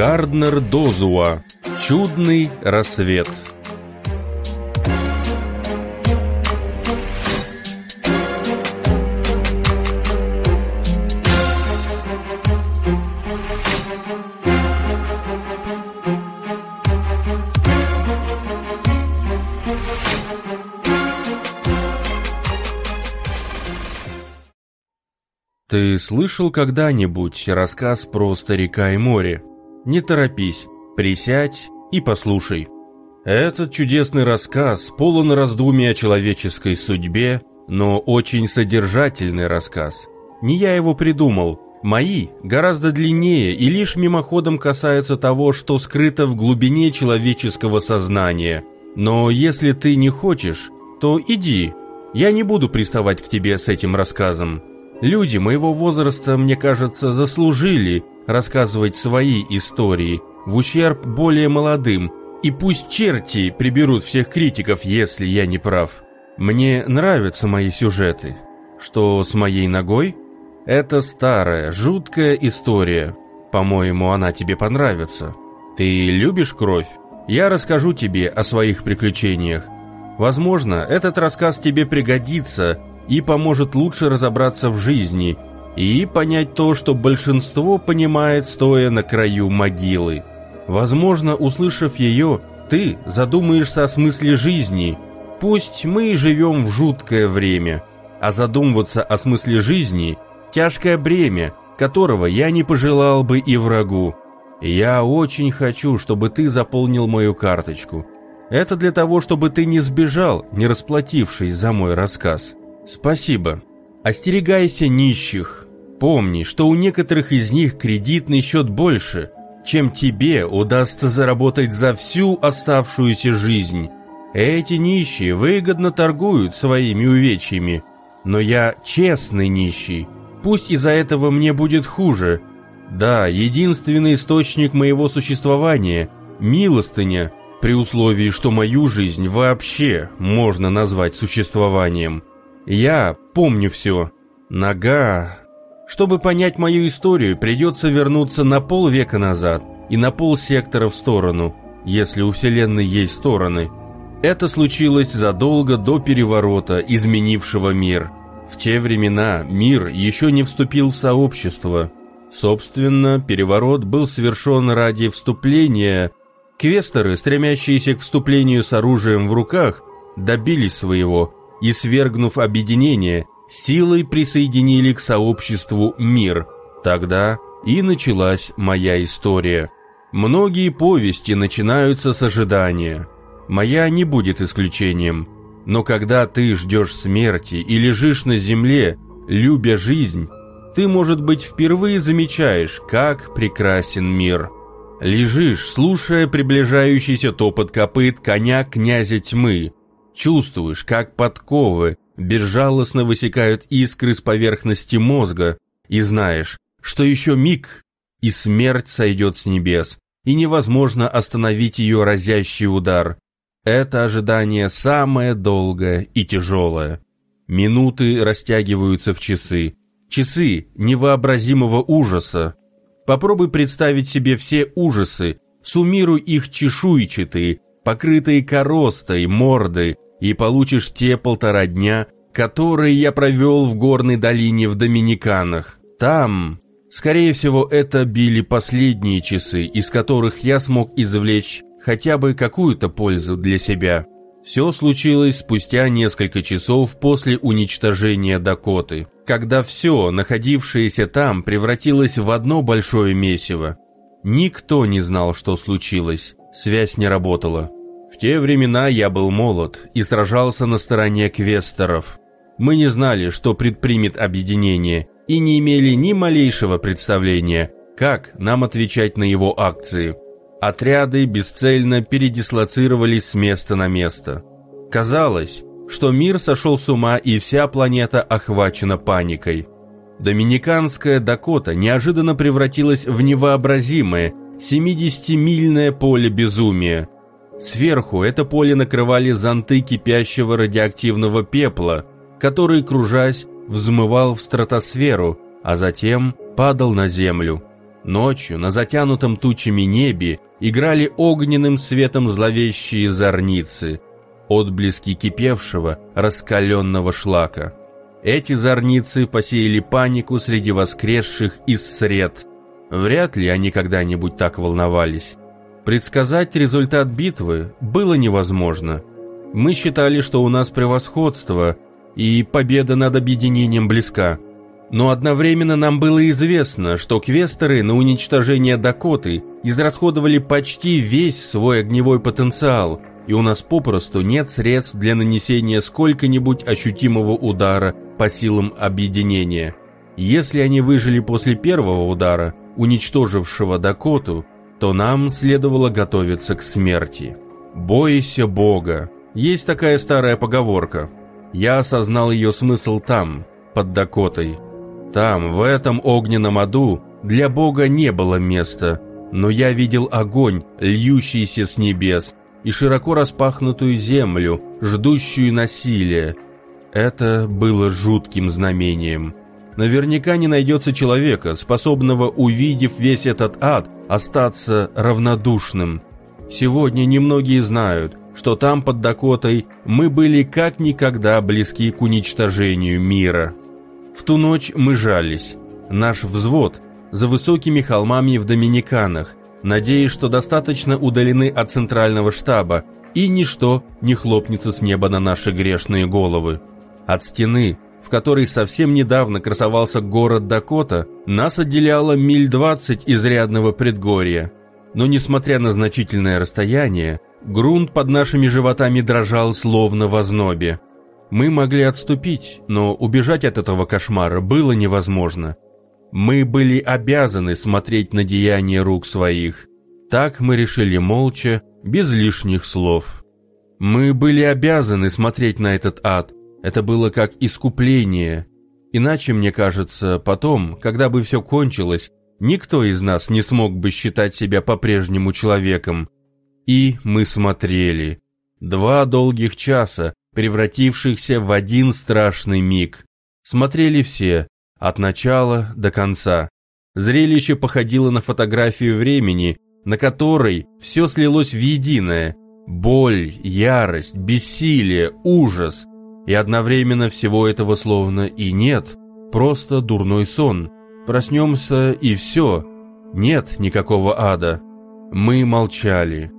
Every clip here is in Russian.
Гарднер Дозуа. Чудный рассвет. Ты слышал когда-нибудь рассказ про старика и море? Не торопись, присядь и послушай. Этот чудесный рассказ полон раздумий о человеческой судьбе, но очень содержательный рассказ. Не я его придумал. Мои гораздо длиннее и лишь мимоходом касаются того, что скрыто в глубине человеческого сознания. Но если ты не хочешь, то иди. Я не буду приставать к тебе с этим рассказом. Люди моего возраста, мне кажется, заслужили рассказывать свои истории в ущерб более молодым, и пусть черти приберут всех критиков, если я не прав. Мне нравятся мои сюжеты. Что с моей ногой? Это старая, жуткая история. По-моему, она тебе понравится. Ты любишь кровь? Я расскажу тебе о своих приключениях. Возможно, этот рассказ тебе пригодится и поможет лучше разобраться в жизни и понять то, что большинство понимает, стоя на краю могилы. Возможно, услышав ее, ты задумаешься о смысле жизни. Пусть мы и живем в жуткое время, а задумываться о смысле жизни – тяжкое бремя, которого я не пожелал бы и врагу. Я очень хочу, чтобы ты заполнил мою карточку. Это для того, чтобы ты не сбежал, не расплатившись за мой рассказ. Спасибо. Остерегайся нищих. Помни, что у некоторых из них кредитный счет больше, чем тебе удастся заработать за всю оставшуюся жизнь. Эти нищие выгодно торгуют своими увечьями, но я честный нищий. Пусть из-за этого мне будет хуже. Да, единственный источник моего существования – милостыня, при условии, что мою жизнь вообще можно назвать существованием – я помню все. Нога... Чтобы понять мою историю, придется вернуться на полвека назад и на полсектора в сторону, если у Вселенной есть стороны. Это случилось задолго до переворота, изменившего мир. В те времена мир еще не вступил в сообщество. Собственно, переворот был совершен ради вступления. Квесторы, стремящиеся к вступлению с оружием в руках, добились своего – и, свергнув объединение, силой присоединили к сообществу мир. Тогда и началась моя история. Многие повести начинаются с ожидания. Моя не будет исключением. Но когда ты ждешь смерти и лежишь на земле, любя жизнь, ты, может быть, впервые замечаешь, как прекрасен мир. Лежишь, слушая приближающийся топот копыт коня князя тьмы, Чувствуешь, как подковы безжалостно высекают искры с поверхности мозга, и знаешь, что еще миг, и смерть сойдет с небес, и невозможно остановить ее разящий удар. Это ожидание самое долгое и тяжелое. Минуты растягиваются в часы. Часы невообразимого ужаса. Попробуй представить себе все ужасы, суммируй их чешуйчатые, покрытые коростой, морды, и получишь те полтора дня, которые я провел в горной долине в Доминиканах. Там, скорее всего, это били последние часы, из которых я смог извлечь хотя бы какую-то пользу для себя. Все случилось спустя несколько часов после уничтожения Дакоты, когда все, находившееся там, превратилось в одно большое месиво. Никто не знал, что случилось, связь не работала. Те времена я был молод и сражался на стороне квесторов. Мы не знали, что предпримет объединение, и не имели ни малейшего представления, как нам отвечать на его акции. Отряды бесцельно передислоцировались с места на место. Казалось, что мир сошел с ума и вся планета охвачена паникой. Доминиканская Дакота неожиданно превратилась в невообразимое 70-мильное поле безумия – Сверху это поле накрывали зонты кипящего радиоактивного пепла, который, кружась, взмывал в стратосферу, а затем падал на Землю. Ночью на затянутом тучами небе играли огненным светом зловещие зорницы, отблески кипевшего, раскаленного шлака. Эти зорницы посеяли панику среди воскресших из сред. Вряд ли они когда-нибудь так волновались. Предсказать результат битвы было невозможно. Мы считали, что у нас превосходство, и победа над объединением близка. Но одновременно нам было известно, что квестеры на уничтожение Дакоты израсходовали почти весь свой огневой потенциал, и у нас попросту нет средств для нанесения сколько-нибудь ощутимого удара по силам объединения. Если они выжили после первого удара, уничтожившего Дакоту, то нам следовало готовиться к смерти. «Бойся Бога». Есть такая старая поговорка. Я осознал ее смысл там, под Дакотой. Там, в этом огненном аду, для Бога не было места, но я видел огонь, льющийся с небес, и широко распахнутую землю, ждущую насилия. Это было жутким знамением. Наверняка не найдется человека, способного, увидев весь этот ад, остаться равнодушным. Сегодня немногие знают, что там под Дакотой мы были как никогда близки к уничтожению мира. В ту ночь мы жались. Наш взвод за высокими холмами в Доминиканах, надеясь, что достаточно удалены от центрального штаба, и ничто не хлопнется с неба на наши грешные головы. От стены, в которой совсем недавно красовался город Дакота, нас отделяло миль двадцать изрядного предгорья. Но несмотря на значительное расстояние, грунт под нашими животами дрожал словно в ознобе. Мы могли отступить, но убежать от этого кошмара было невозможно. Мы были обязаны смотреть на деяния рук своих. Так мы решили молча, без лишних слов. Мы были обязаны смотреть на этот ад. Это было как искупление. Иначе, мне кажется, потом, когда бы все кончилось, никто из нас не смог бы считать себя по-прежнему человеком. И мы смотрели. Два долгих часа, превратившихся в один страшный миг. Смотрели все, от начала до конца. Зрелище походило на фотографию времени, на которой все слилось в единое. Боль, ярость, бессилие, ужас. И одновременно всего этого словно и нет. Просто дурной сон. Проснемся и все. Нет никакого ада. Мы молчали.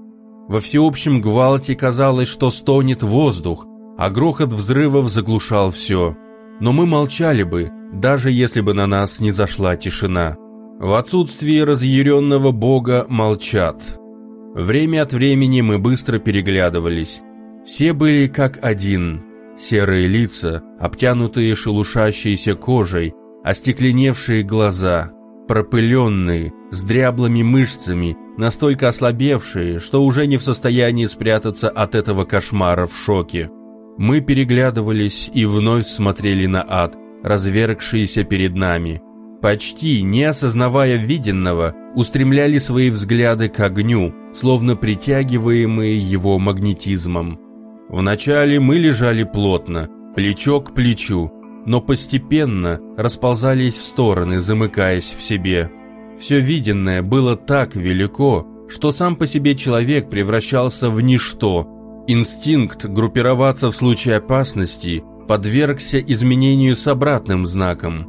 Во всеобщем гвалте казалось, что стонет воздух, а грохот взрывов заглушал все. Но мы молчали бы, даже если бы на нас не зашла тишина. В отсутствии разъяренного бога молчат. Время от времени мы быстро переглядывались. Все были как один. Серые лица, обтянутые шелушащейся кожей, остекленевшие глаза, пропыленные, с дряблыми мышцами, настолько ослабевшие, что уже не в состоянии спрятаться от этого кошмара в шоке. Мы переглядывались и вновь смотрели на ад, развергшийся перед нами. Почти не осознавая виденного, устремляли свои взгляды к огню, словно притягиваемые его магнетизмом. Вначале мы лежали плотно, плечо к плечу, но постепенно расползались в стороны, замыкаясь в себе. Все виденное было так велико, что сам по себе человек превращался в ничто, Инстинкт группироваться в случае опасности подвергся изменению с обратным знаком.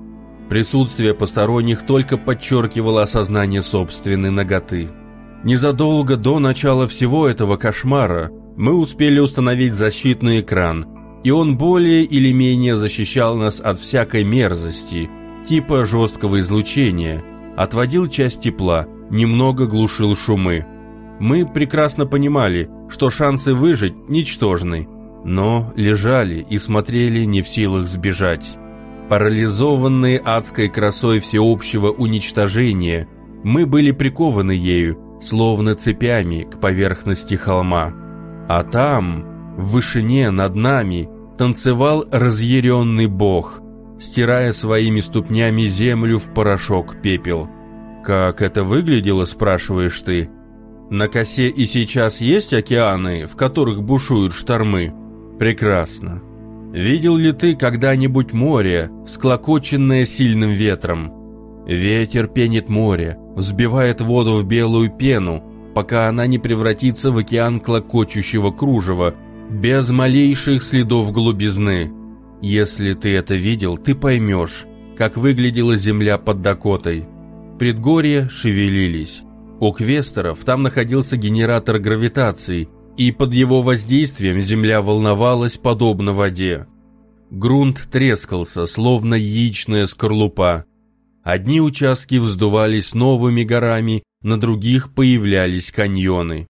Присутствие посторонних только подчеркивало осознание собственной ноготы. Незадолго до начала всего этого кошмара мы успели установить защитный экран, и он более или менее защищал нас от всякой мерзости, типа жесткого излучения, отводил часть тепла, немного глушил шумы. Мы прекрасно понимали, что шансы выжить ничтожны, но лежали и смотрели не в силах сбежать. Парализованные адской красой всеобщего уничтожения, мы были прикованы ею, словно цепями к поверхности холма. А там, в вышине над нами, танцевал разъяренный бог, стирая своими ступнями землю в порошок пепел. «Как это выглядело?» – спрашиваешь ты – на косе и сейчас есть океаны, в которых бушуют штормы? Прекрасно. Видел ли ты когда-нибудь море, всклокоченное сильным ветром? Ветер пенит море, взбивает воду в белую пену, пока она не превратится в океан клокочущего кружева, без малейших следов глубизны. Если ты это видел, ты поймешь, как выглядела земля под Дакотой. Предгорья шевелились. У квестеров там находился генератор гравитации, и под его воздействием земля волновалась подобно воде. Грунт трескался, словно яичная скорлупа. Одни участки вздувались новыми горами, на других появлялись каньоны.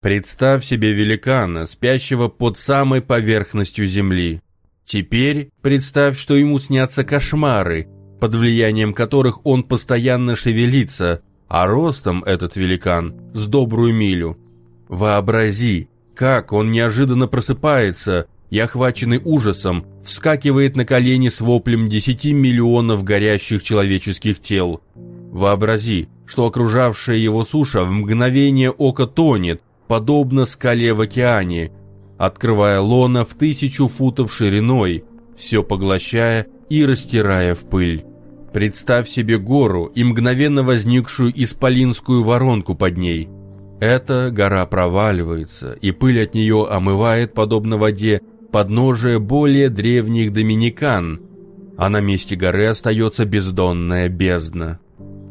Представь себе великана, спящего под самой поверхностью земли. Теперь представь, что ему снятся кошмары, под влиянием которых он постоянно шевелится, а ростом этот великан с добрую милю. Вообрази, как он неожиданно просыпается и, охваченный ужасом, вскакивает на колени с воплем десяти миллионов горящих человеческих тел. Вообрази, что окружавшая его суша в мгновение ока тонет, подобно скале в океане, открывая лона в тысячу футов шириной, все поглощая и растирая в пыль. Представь себе гору и мгновенно возникшую исполинскую воронку под ней. Эта гора проваливается, и пыль от нее омывает, подобно воде, подножие более древних доминикан, а на месте горы остается бездонная бездна.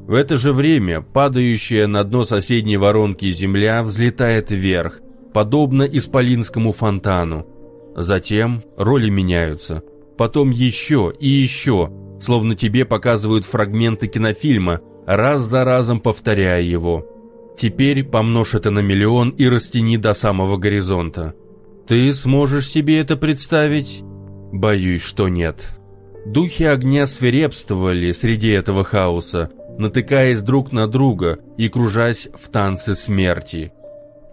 В это же время падающая на дно соседней воронки земля взлетает вверх, подобно исполинскому фонтану. Затем роли меняются. Потом еще и еще, словно тебе показывают фрагменты кинофильма, раз за разом повторяя его. Теперь помножь это на миллион и растяни до самого горизонта. Ты сможешь себе это представить? Боюсь, что нет. Духи огня свирепствовали среди этого хаоса, натыкаясь друг на друга и кружась в танце смерти.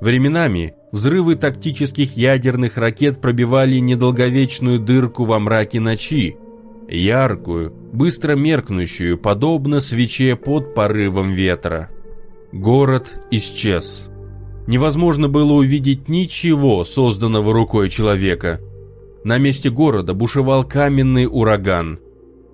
Временами взрывы тактических ядерных ракет пробивали недолговечную дырку во мраке ночи, яркую, быстро меркнущую, подобно свече под порывом ветра. Город исчез. Невозможно было увидеть ничего, созданного рукой человека. На месте города бушевал каменный ураган –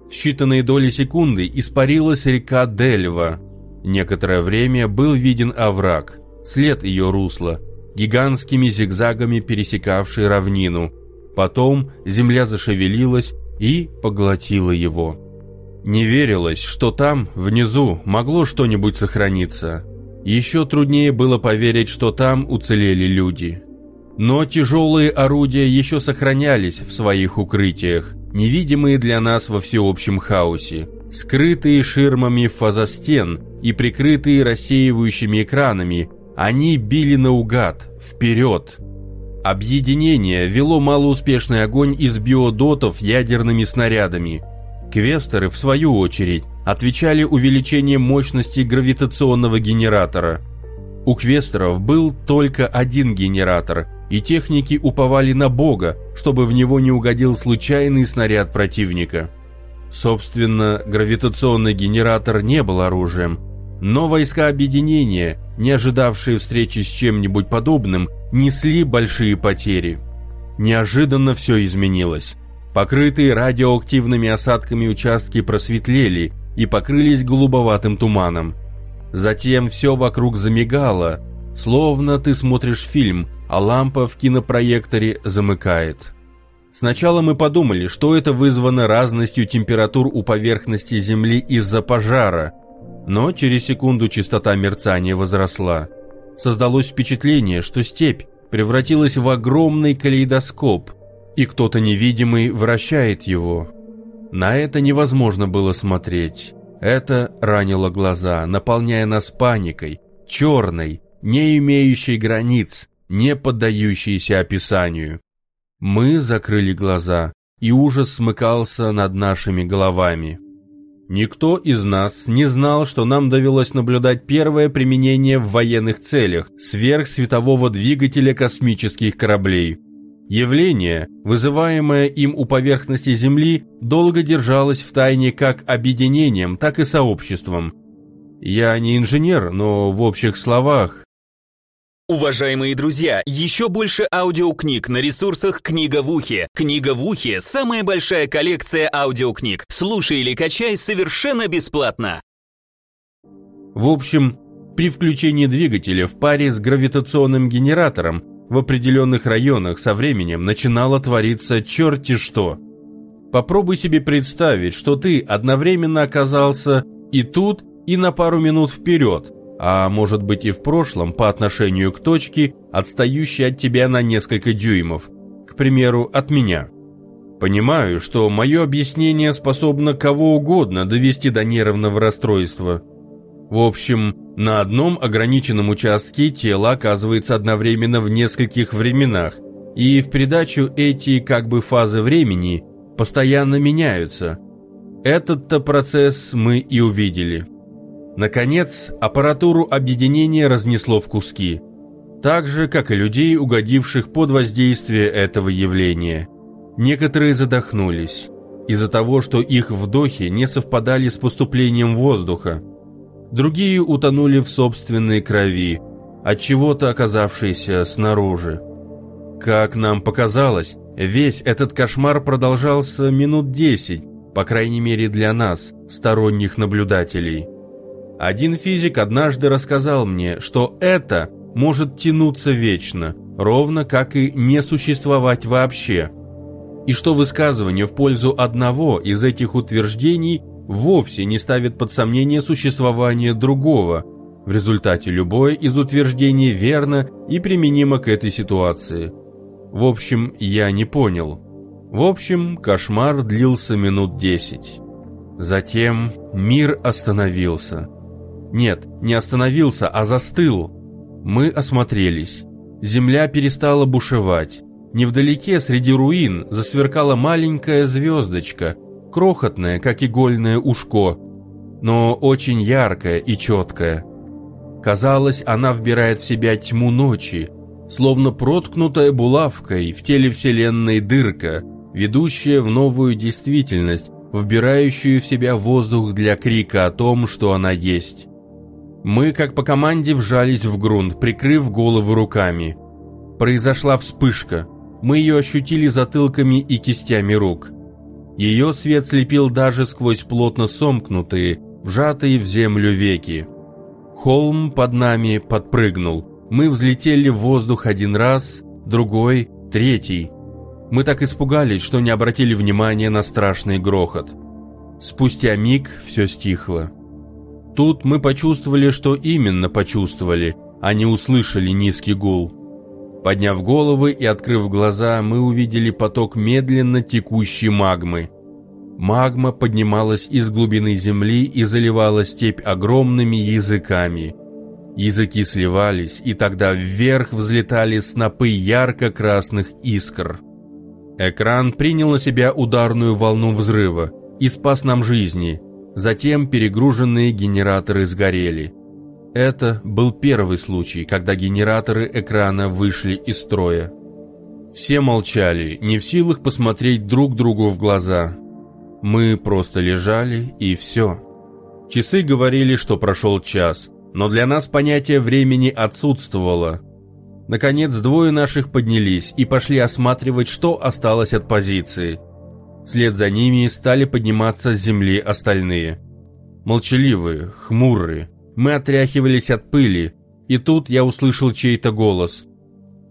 в считанные доли секунды испарилась река Дельва. Некоторое время был виден овраг, след ее русла, гигантскими зигзагами пересекавший равнину. Потом земля зашевелилась и поглотила его. Не верилось, что там, внизу, могло что-нибудь сохраниться. Еще труднее было поверить, что там уцелели люди. Но тяжелые орудия еще сохранялись в своих укрытиях – невидимые для нас во всеобщем хаосе, скрытые ширмами фазостен и прикрытые рассеивающими экранами, они били наугад, вперед. Объединение вело малоуспешный огонь из биодотов ядерными снарядами. Квестеры, в свою очередь, отвечали увеличением мощности гравитационного генератора. У квестеров был только один генератор – и техники уповали на Бога, чтобы в него не угодил случайный снаряд противника. Собственно, гравитационный генератор не был оружием, но войска объединения, не ожидавшие встречи с чем-нибудь подобным, несли большие потери. Неожиданно все изменилось. Покрытые радиоактивными осадками участки просветлели и покрылись голубоватым туманом. Затем все вокруг замигало, словно ты смотришь фильм, а лампа в кинопроекторе замыкает. Сначала мы подумали, что это вызвано разностью температур у поверхности Земли из-за пожара, но через секунду частота мерцания возросла. Создалось впечатление, что степь превратилась в огромный калейдоскоп, и кто-то невидимый вращает его. На это невозможно было смотреть. Это ранило глаза, наполняя нас паникой, черной, не имеющей границ, не поддающиеся описанию. Мы закрыли глаза, и ужас смыкался над нашими головами. Никто из нас не знал, что нам довелось наблюдать первое применение в военных целях сверхсветового двигателя космических кораблей. Явление, вызываемое им у поверхности Земли, долго держалось в тайне как объединением, так и сообществом. Я не инженер, но в общих словах Уважаемые друзья, еще больше аудиокниг на ресурсах «Книга в ухе». «Книга в ухе» — самая большая коллекция аудиокниг. Слушай или качай совершенно бесплатно. В общем, при включении двигателя в паре с гравитационным генератором в определенных районах со временем начинало твориться черти что. Попробуй себе представить, что ты одновременно оказался и тут, и на пару минут вперед, а может быть и в прошлом по отношению к точке, отстающей от тебя на несколько дюймов, к примеру, от меня. Понимаю, что мое объяснение способно кого угодно довести до нервного расстройства. В общем, на одном ограниченном участке тело оказывается одновременно в нескольких временах, и в придачу эти как бы фазы времени постоянно меняются. Этот-то процесс мы и увидели. Наконец, аппаратуру объединения разнесло в куски, так же, как и людей, угодивших под воздействие этого явления. Некоторые задохнулись из-за того, что их вдохи не совпадали с поступлением воздуха. Другие утонули в собственной крови, от чего-то оказавшейся снаружи. Как нам показалось, весь этот кошмар продолжался минут десять, по крайней мере для нас, сторонних наблюдателей. Один физик однажды рассказал мне, что это может тянуться вечно, ровно как и не существовать вообще. И что высказывание в пользу одного из этих утверждений вовсе не ставит под сомнение существование другого. В результате любое из утверждений верно и применимо к этой ситуации. В общем, я не понял. В общем, кошмар длился минут десять. Затем мир остановился. Нет, не остановился, а застыл. Мы осмотрелись. Земля перестала бушевать. Невдалеке, среди руин, засверкала маленькая звездочка, крохотная, как игольное ушко, но очень яркая и четкая. Казалось, она вбирает в себя тьму ночи, словно проткнутая булавкой в теле Вселенной дырка, ведущая в новую действительность, вбирающую в себя воздух для крика о том, что она есть. Мы, как по команде, вжались в грунт, прикрыв головы руками. Произошла вспышка. Мы ее ощутили затылками и кистями рук. Ее свет слепил даже сквозь плотно сомкнутые, вжатые в землю веки. Холм под нами подпрыгнул. Мы взлетели в воздух один раз, другой, третий. Мы так испугались, что не обратили внимания на страшный грохот. Спустя миг все стихло. Тут мы почувствовали, что именно почувствовали, а не услышали низкий гул. Подняв головы и открыв глаза, мы увидели поток медленно текущей магмы. Магма поднималась из глубины земли и заливала степь огромными языками. Языки сливались, и тогда вверх взлетали снопы ярко-красных искр. Экран принял на себя ударную волну взрыва и спас нам жизни – Затем перегруженные генераторы сгорели. Это был первый случай, когда генераторы экрана вышли из строя. Все молчали, не в силах посмотреть друг другу в глаза. Мы просто лежали, и все. Часы говорили, что прошел час, но для нас понятие времени отсутствовало. Наконец, двое наших поднялись и пошли осматривать, что осталось от позиции. Вслед за ними стали подниматься с земли остальные. Молчаливые, хмурые. Мы отряхивались от пыли, и тут я услышал чей-то голос.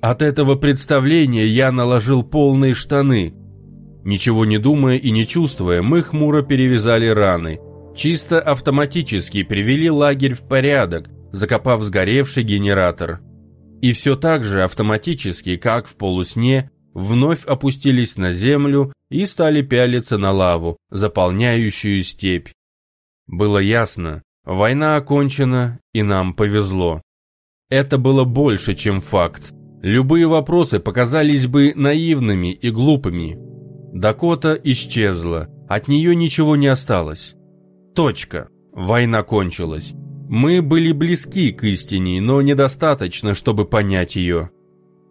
От этого представления я наложил полные штаны. Ничего не думая и не чувствуя, мы хмуро перевязали раны. Чисто автоматически привели лагерь в порядок, закопав сгоревший генератор. И все так же автоматически, как в полусне, вновь опустились на землю и стали пялиться на лаву, заполняющую степь. Было ясно, война окончена, и нам повезло. Это было больше, чем факт. Любые вопросы показались бы наивными и глупыми. Дакота исчезла, от нее ничего не осталось. Точка. Война кончилась. Мы были близки к истине, но недостаточно, чтобы понять ее.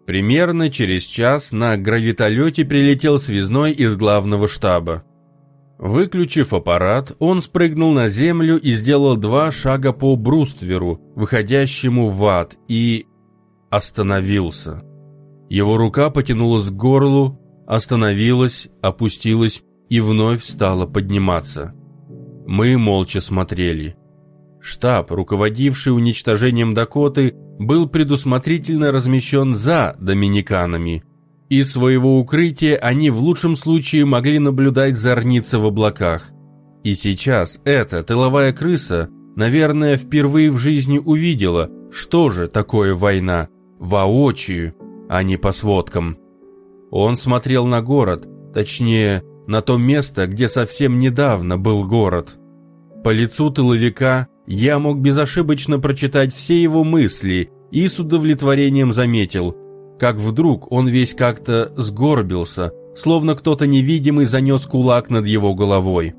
Примерно через час на гравитолете прилетел связной из главного штаба. Выключив аппарат, он спрыгнул на землю и сделал два шага по брустверу, выходящему в ад, и... остановился. Его рука потянулась к горлу, остановилась, опустилась и вновь стала подниматься. Мы молча смотрели. Штаб, руководивший уничтожением Дакоты, был предусмотрительно размещен за доминиканами. Из своего укрытия они в лучшем случае могли наблюдать зорницы в облаках. И сейчас эта тыловая крыса, наверное, впервые в жизни увидела, что же такое война, воочию, а не по сводкам. Он смотрел на город, точнее, на то место, где совсем недавно был город. По лицу тыловика я мог безошибочно прочитать все его мысли и с удовлетворением заметил, как вдруг он весь как-то сгорбился, словно кто-то невидимый занес кулак над его головой.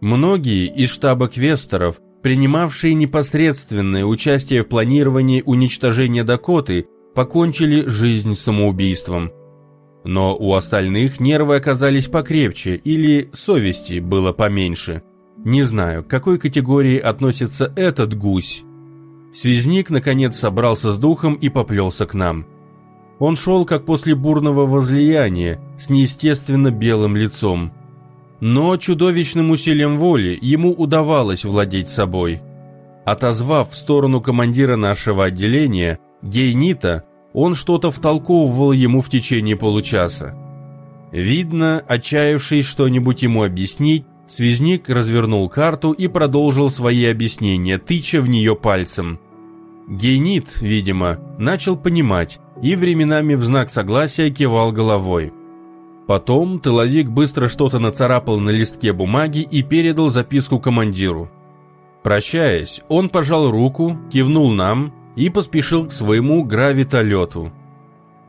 Многие из штаба квесторов, принимавшие непосредственное участие в планировании уничтожения Дакоты, покончили жизнь самоубийством. Но у остальных нервы оказались покрепче или совести было поменьше – не знаю, к какой категории относится этот гусь. Связник, наконец, собрался с духом и поплелся к нам. Он шел, как после бурного возлияния, с неестественно белым лицом. Но чудовищным усилием воли ему удавалось владеть собой. Отозвав в сторону командира нашего отделения, Гейнита, он что-то втолковывал ему в течение получаса. Видно, отчаявшись что-нибудь ему объяснить, Связник развернул карту и продолжил свои объяснения, тыча в нее пальцем. Гейнит, видимо, начал понимать и временами в знак согласия кивал головой. Потом тыловик быстро что-то нацарапал на листке бумаги и передал записку командиру. Прощаясь, он пожал руку, кивнул нам и поспешил к своему гравитолету.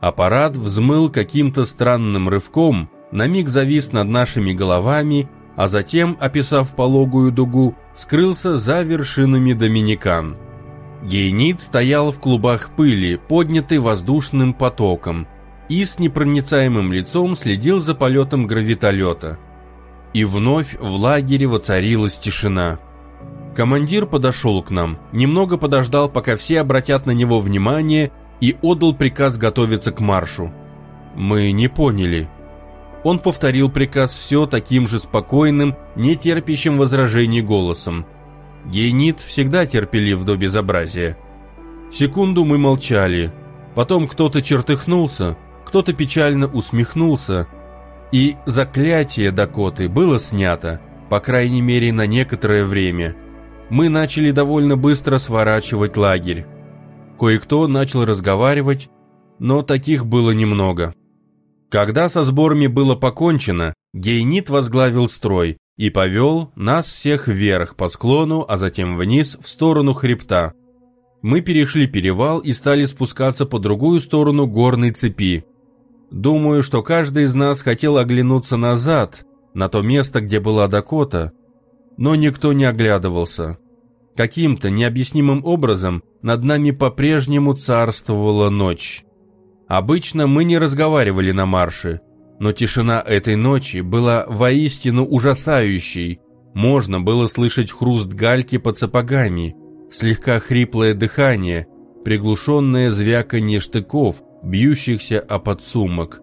Аппарат взмыл каким-то странным рывком, на миг завис над нашими головами а затем, описав пологую дугу, скрылся за вершинами Доминикан. Гейнит стоял в клубах пыли, поднятый воздушным потоком, и с непроницаемым лицом следил за полетом гравитолета. И вновь в лагере воцарилась тишина. Командир подошел к нам, немного подождал, пока все обратят на него внимание, и отдал приказ готовиться к маршу. Мы не поняли, он повторил приказ все таким же спокойным, не терпящим возражений голосом. Гейнит всегда терпелив до безобразия. Секунду мы молчали. Потом кто-то чертыхнулся, кто-то печально усмехнулся. И заклятие Дакоты было снято, по крайней мере на некоторое время. Мы начали довольно быстро сворачивать лагерь. Кое-кто начал разговаривать, но таких было немного. Когда со сборами было покончено, Гейнит возглавил строй и повел нас всех вверх по склону, а затем вниз в сторону хребта. Мы перешли перевал и стали спускаться по другую сторону горной цепи. Думаю, что каждый из нас хотел оглянуться назад, на то место, где была Дакота, но никто не оглядывался. Каким-то необъяснимым образом над нами по-прежнему царствовала ночь. Обычно мы не разговаривали на марше, но тишина этой ночи была воистину ужасающей. Можно было слышать хруст гальки под сапогами, слегка хриплое дыхание, приглушенное звяканье штыков, бьющихся о подсумок.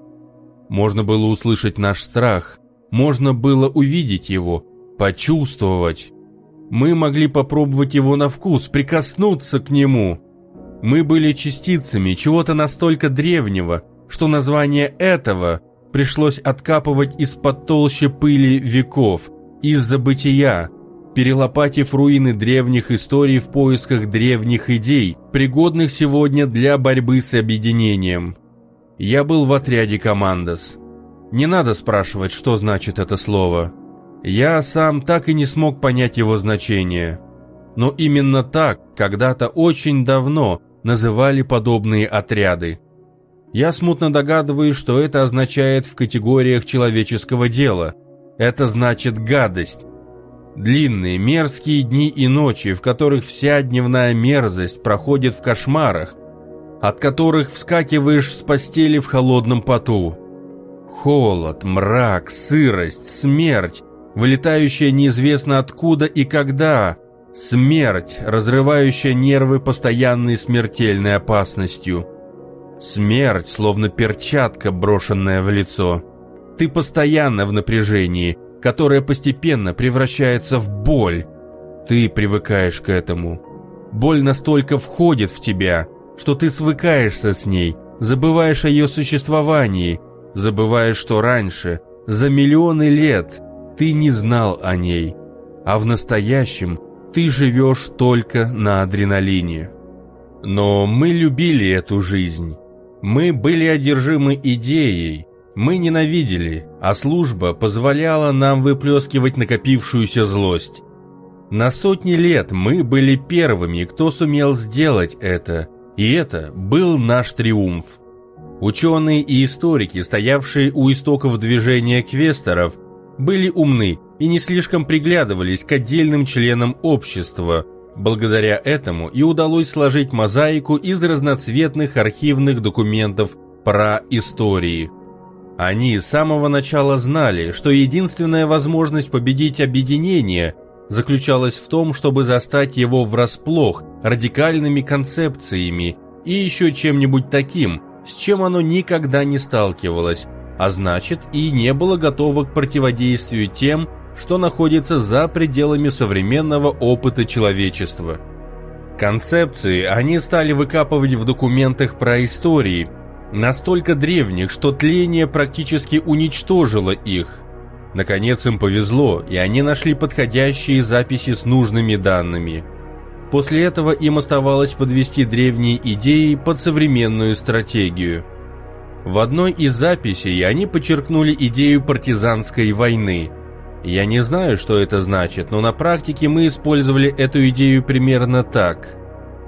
Можно было услышать наш страх, можно было увидеть его, почувствовать. Мы могли попробовать его на вкус, прикоснуться к нему – мы были частицами чего-то настолько древнего, что название этого пришлось откапывать из-под толщи пыли веков, из-за бытия, перелопатив руины древних историй в поисках древних идей, пригодных сегодня для борьбы с объединением. Я был в отряде «Командос». Не надо спрашивать, что значит это слово. Я сам так и не смог понять его значение. Но именно так, когда-то очень давно, называли подобные отряды. Я смутно догадываюсь, что это означает в категориях человеческого дела. Это значит гадость. Длинные, мерзкие дни и ночи, в которых вся дневная мерзость проходит в кошмарах, от которых вскакиваешь с постели в холодном поту. Холод, мрак, сырость, смерть, вылетающая неизвестно откуда и когда – Смерть, разрывающая нервы постоянной смертельной опасностью. Смерть, словно перчатка, брошенная в лицо. Ты постоянно в напряжении, которое постепенно превращается в боль. Ты привыкаешь к этому. Боль настолько входит в тебя, что ты свыкаешься с ней, забываешь о ее существовании, забываешь, что раньше, за миллионы лет, ты не знал о ней, а в настоящем ты живешь только на адреналине. Но мы любили эту жизнь. Мы были одержимы идеей, мы ненавидели, а служба позволяла нам выплескивать накопившуюся злость. На сотни лет мы были первыми, кто сумел сделать это, и это был наш триумф. Ученые и историки, стоявшие у истоков движения квесторов, были умны и не слишком приглядывались к отдельным членам общества. Благодаря этому и удалось сложить мозаику из разноцветных архивных документов про истории. Они с самого начала знали, что единственная возможность победить объединение заключалась в том, чтобы застать его врасплох радикальными концепциями и еще чем-нибудь таким, с чем оно никогда не сталкивалось, а значит и не было готово к противодействию тем, что находится за пределами современного опыта человечества. Концепции они стали выкапывать в документах про истории, настолько древних, что тление практически уничтожило их. Наконец им повезло, и они нашли подходящие записи с нужными данными. После этого им оставалось подвести древние идеи под современную стратегию. В одной из записей они подчеркнули идею партизанской войны. Я не знаю, что это значит, но на практике мы использовали эту идею примерно так.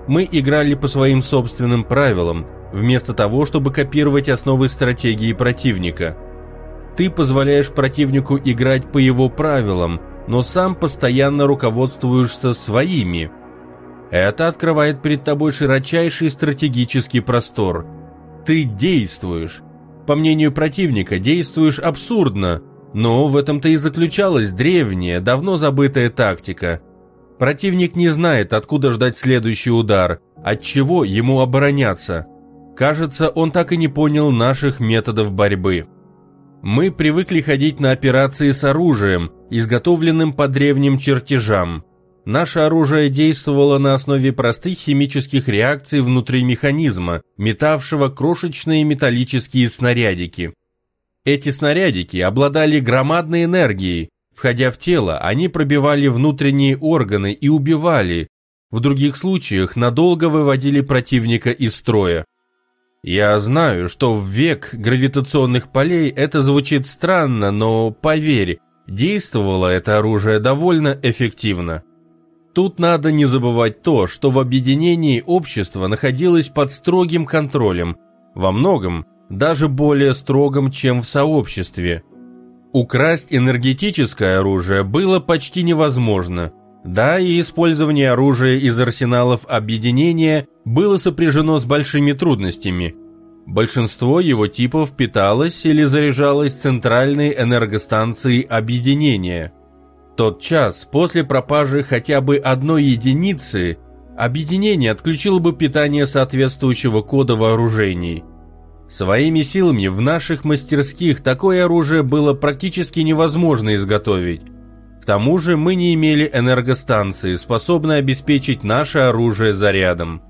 Мы играли по своим собственным правилам, вместо того, чтобы копировать основы стратегии противника. Ты позволяешь противнику играть по его правилам, но сам постоянно руководствуешься своими. Это открывает перед тобой широчайший стратегический простор – ты действуешь. По мнению противника, действуешь абсурдно, но в этом-то и заключалась древняя, давно забытая тактика. Противник не знает, откуда ждать следующий удар, от чего ему обороняться. Кажется, он так и не понял наших методов борьбы. Мы привыкли ходить на операции с оружием, изготовленным по древним чертежам. Наше оружие действовало на основе простых химических реакций внутри механизма, метавшего крошечные металлические снарядики. Эти снарядики обладали громадной энергией. Входя в тело, они пробивали внутренние органы и убивали. В других случаях надолго выводили противника из строя. Я знаю, что в век гравитационных полей это звучит странно, но поверь, действовало это оружие довольно эффективно. Тут надо не забывать то, что в объединении общество находилось под строгим контролем, во многом даже более строгом, чем в сообществе. Украсть энергетическое оружие было почти невозможно. Да, и использование оружия из арсеналов объединения было сопряжено с большими трудностями. Большинство его типов питалось или заряжалось центральной энергостанцией объединения – тот час после пропажи хотя бы одной единицы объединение отключило бы питание соответствующего кода вооружений. Своими силами в наших мастерских такое оружие было практически невозможно изготовить. К тому же мы не имели энергостанции, способной обеспечить наше оружие зарядом.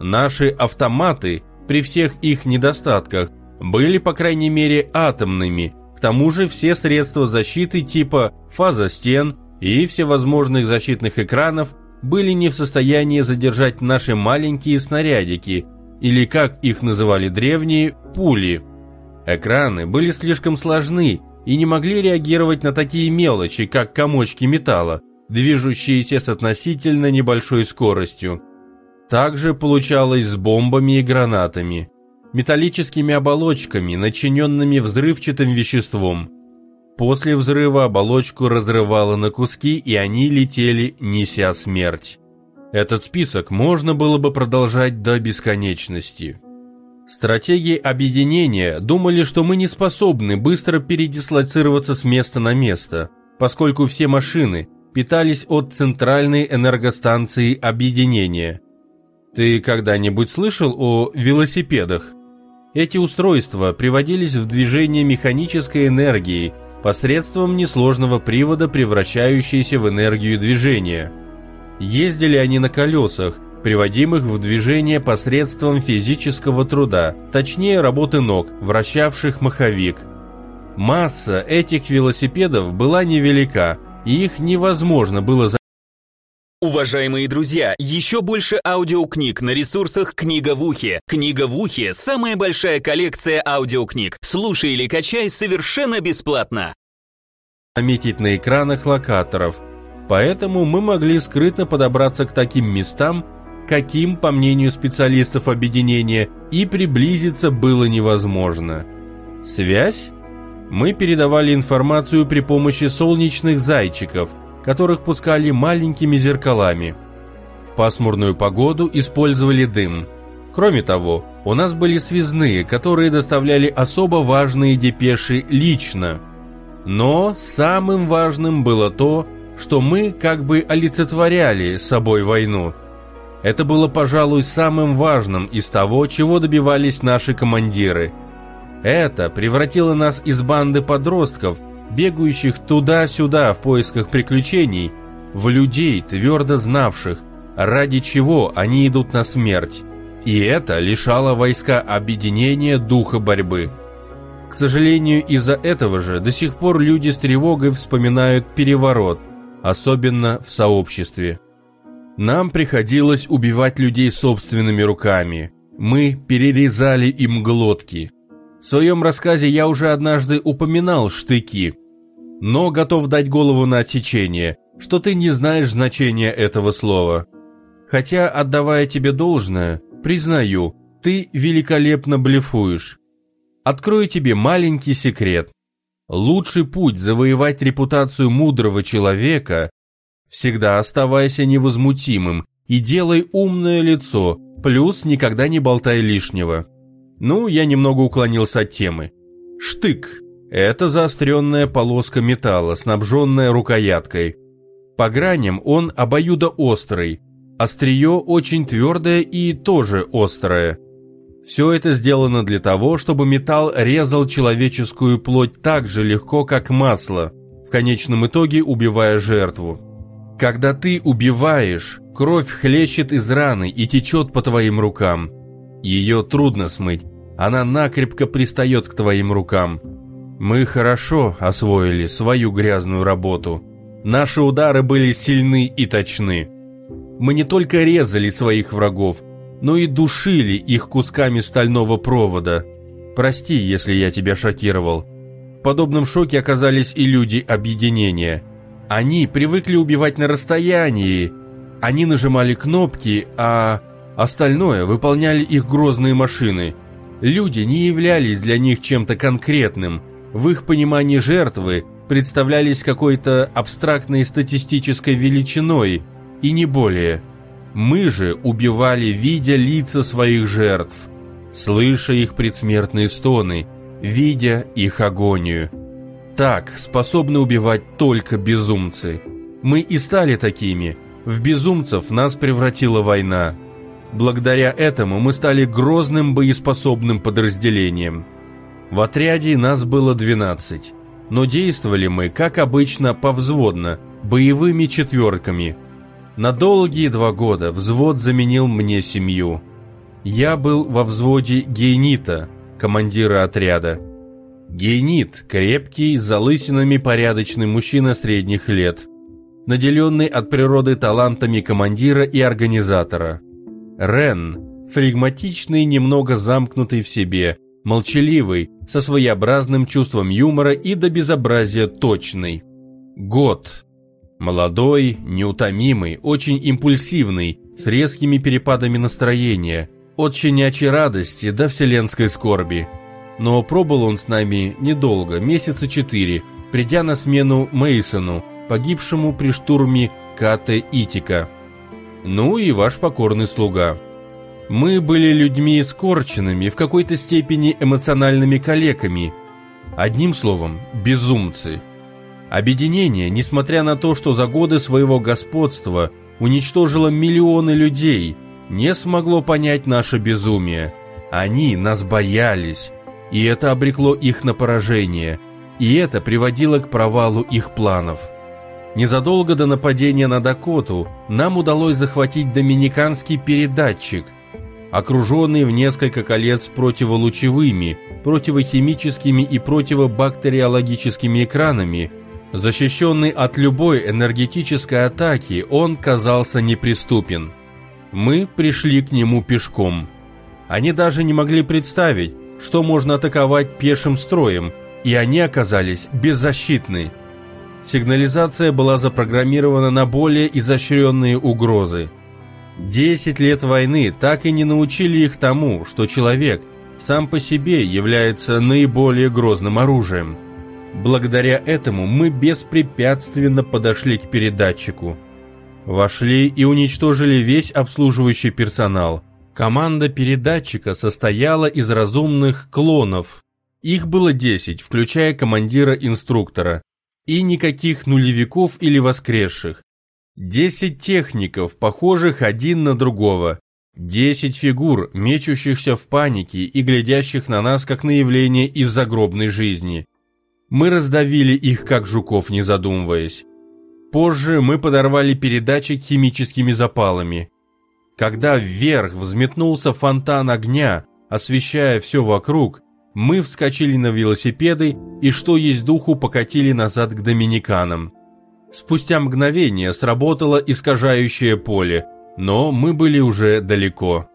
Наши автоматы, при всех их недостатках, были по крайней мере атомными, к тому же все средства защиты типа фаза стен и всевозможных защитных экранов были не в состоянии задержать наши маленькие снарядики, или как их называли древние, пули. Экраны были слишком сложны и не могли реагировать на такие мелочи, как комочки металла, движущиеся с относительно небольшой скоростью. Также получалось с бомбами и гранатами металлическими оболочками, начиненными взрывчатым веществом. После взрыва оболочку разрывало на куски, и они летели, неся смерть. Этот список можно было бы продолжать до бесконечности. Стратегии объединения думали, что мы не способны быстро передислоцироваться с места на место, поскольку все машины питались от центральной энергостанции объединения. Ты когда-нибудь слышал о велосипедах? Эти устройства приводились в движение механической энергией посредством несложного привода, превращающейся в энергию движения. Ездили они на колесах, приводимых в движение посредством физического труда, точнее работы ног, вращавших маховик. Масса этих велосипедов была невелика, и их невозможно было Уважаемые друзья, еще больше аудиокниг на ресурсах «Книга в ухе». «Книга в ухе» — самая большая коллекция аудиокниг. Слушай или качай совершенно бесплатно. Заметить на экранах локаторов, поэтому мы могли скрытно подобраться к таким местам, каким, по мнению специалистов объединения, и приблизиться было невозможно. Связь? Мы передавали информацию при помощи солнечных зайчиков – которых пускали маленькими зеркалами. В пасмурную погоду использовали дым. Кроме того, у нас были связные, которые доставляли особо важные депеши лично. Но самым важным было то, что мы как бы олицетворяли собой войну. Это было, пожалуй, самым важным из того, чего добивались наши командиры. Это превратило нас из банды подростков бегающих туда-сюда в поисках приключений, в людей, твердо знавших, ради чего они идут на смерть. И это лишало войска объединения духа борьбы. К сожалению, из-за этого же до сих пор люди с тревогой вспоминают переворот, особенно в сообществе. Нам приходилось убивать людей собственными руками. Мы перерезали им глотки, в своем рассказе я уже однажды упоминал штыки, но готов дать голову на отсечение, что ты не знаешь значения этого слова. Хотя, отдавая тебе должное, признаю, ты великолепно блефуешь. Открою тебе маленький секрет. Лучший путь завоевать репутацию мудрого человека – всегда оставайся невозмутимым и делай умное лицо, плюс никогда не болтай лишнего. Ну, я немного уклонился от темы. Штык – это заостренная полоска металла, снабженная рукояткой. По граням он обоюдоострый, острие очень твердое и тоже острое. Все это сделано для того, чтобы металл резал человеческую плоть так же легко, как масло, в конечном итоге убивая жертву. Когда ты убиваешь, кровь хлещет из раны и течет по твоим рукам – ее трудно смыть, она накрепко пристает к твоим рукам. Мы хорошо освоили свою грязную работу. Наши удары были сильны и точны. Мы не только резали своих врагов, но и душили их кусками стального провода. Прости, если я тебя шокировал. В подобном шоке оказались и люди объединения. Они привыкли убивать на расстоянии. Они нажимали кнопки, а Остальное выполняли их грозные машины. Люди не являлись для них чем-то конкретным. В их понимании жертвы представлялись какой-то абстрактной статистической величиной, и не более. Мы же убивали, видя лица своих жертв, слыша их предсмертные стоны, видя их агонию. Так способны убивать только безумцы. Мы и стали такими. В безумцев нас превратила война. Благодаря этому мы стали грозным боеспособным подразделением. В отряде нас было 12, но действовали мы, как обычно, повзводно, боевыми четверками. На долгие два года взвод заменил мне семью. Я был во взводе Гейнита, командира отряда. Гейнит – крепкий, залысинами порядочный мужчина средних лет, наделенный от природы талантами командира и организатора – Рен, флегматичный, немного замкнутый в себе, молчаливый, со своеобразным чувством юмора и до безобразия точный. Год. Молодой, неутомимый, очень импульсивный, с резкими перепадами настроения, от щенячьей радости до вселенской скорби. Но пробыл он с нами недолго, месяца четыре, придя на смену Мейсону, погибшему при штурме Кате Итика ну и ваш покорный слуга. Мы были людьми скорченными, в какой-то степени эмоциональными калеками. Одним словом, безумцы. Объединение, несмотря на то, что за годы своего господства уничтожило миллионы людей, не смогло понять наше безумие. Они нас боялись, и это обрекло их на поражение, и это приводило к провалу их планов. Незадолго до нападения на Дакоту нам удалось захватить доминиканский передатчик, окруженный в несколько колец противолучевыми, противохимическими и противобактериологическими экранами, защищенный от любой энергетической атаки, он казался неприступен. Мы пришли к нему пешком. Они даже не могли представить, что можно атаковать пешим строем, и они оказались беззащитны. Сигнализация была запрограммирована на более изощренные угрозы. Десять лет войны так и не научили их тому, что человек сам по себе является наиболее грозным оружием. Благодаря этому мы беспрепятственно подошли к передатчику. Вошли и уничтожили весь обслуживающий персонал. Команда передатчика состояла из разумных клонов. Их было 10, включая командира-инструктора. И никаких нулевиков или воскресших. 10 техников, похожих один на другого. 10 фигур, мечущихся в панике и глядящих на нас как на явление из загробной жизни. Мы раздавили их, как жуков, не задумываясь. Позже мы подорвали передатчик химическими запалами. Когда вверх взметнулся фонтан огня, освещая все вокруг, мы вскочили на велосипеды и, что есть духу, покатили назад к доминиканам. Спустя мгновение сработало искажающее поле, но мы были уже далеко.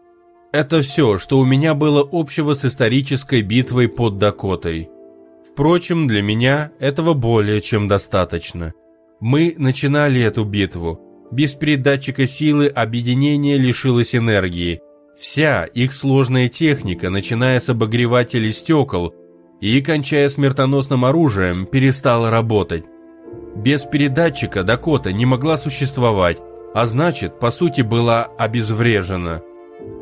Это все, что у меня было общего с исторической битвой под Дакотой. Впрочем, для меня этого более чем достаточно. Мы начинали эту битву. Без передатчика силы объединение лишилось энергии. Вся их сложная техника, начиная с обогревателей стекол и кончая смертоносным оружием, перестала работать. Без передатчика Дакота не могла существовать, а значит, по сути, была обезврежена.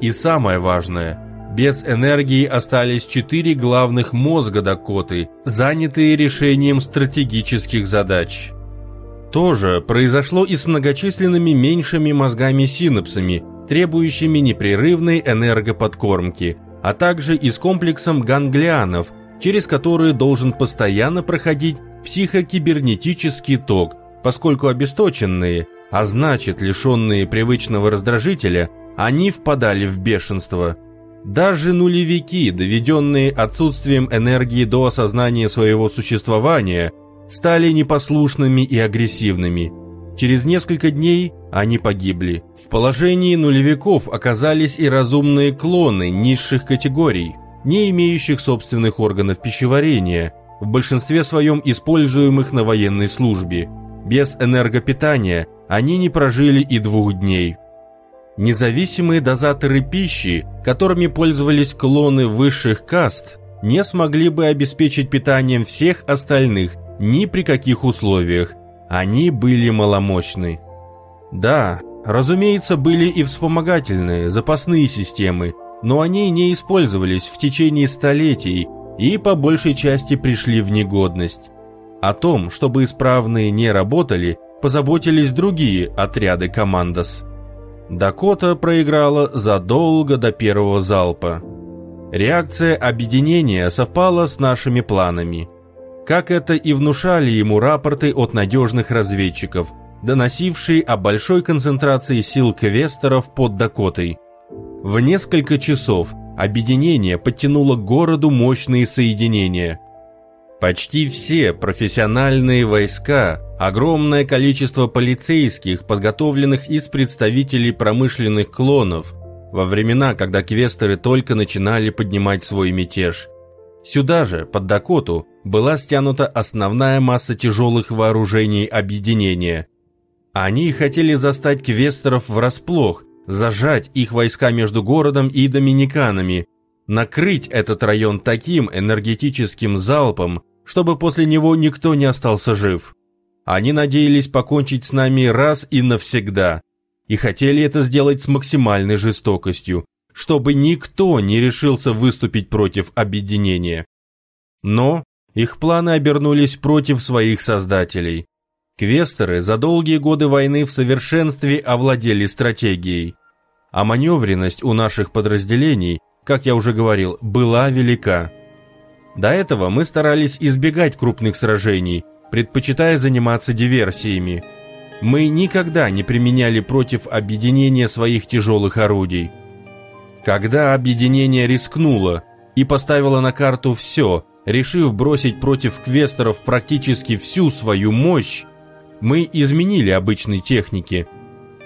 И самое важное, без энергии остались четыре главных мозга Дакоты, занятые решением стратегических задач. То же произошло и с многочисленными меньшими мозгами-синапсами, требующими непрерывной энергоподкормки, а также и с комплексом ганглианов, через которые должен постоянно проходить психокибернетический ток, поскольку обесточенные, а значит лишенные привычного раздражителя, они впадали в бешенство. Даже нулевики, доведенные отсутствием энергии до осознания своего существования, стали непослушными и агрессивными. Через несколько дней они погибли. В положении нулевиков оказались и разумные клоны низших категорий, не имеющих собственных органов пищеварения, в большинстве своем используемых на военной службе. Без энергопитания они не прожили и двух дней. Независимые дозаторы пищи, которыми пользовались клоны высших каст, не смогли бы обеспечить питанием всех остальных ни при каких условиях. Они были маломощны. Да, разумеется, были и вспомогательные, запасные системы, но они не использовались в течение столетий и по большей части пришли в негодность. О том, чтобы исправные не работали, позаботились другие отряды командос. Дакота проиграла задолго до первого залпа. Реакция объединения совпала с нашими планами – как это и внушали ему рапорты от надежных разведчиков, доносившие о большой концентрации сил квестеров под Дакотой. В несколько часов объединение подтянуло к городу мощные соединения. Почти все профессиональные войска, огромное количество полицейских, подготовленных из представителей промышленных клонов, во времена, когда квестеры только начинали поднимать свой мятеж. Сюда же, под Дакоту, была стянута основная масса тяжелых вооружений объединения. Они хотели застать квестеров врасплох, зажать их войска между городом и доминиканами, накрыть этот район таким энергетическим залпом, чтобы после него никто не остался жив. Они надеялись покончить с нами раз и навсегда, и хотели это сделать с максимальной жестокостью, чтобы никто не решился выступить против объединения. Но их планы обернулись против своих создателей. Квестеры за долгие годы войны в совершенстве овладели стратегией. А маневренность у наших подразделений, как я уже говорил, была велика. До этого мы старались избегать крупных сражений предпочитая заниматься диверсиями. Мы никогда не применяли против объединения своих тяжелых орудий. Когда объединение рискнуло и поставило на карту все, решив бросить против квестеров практически всю свою мощь, мы изменили обычной техники.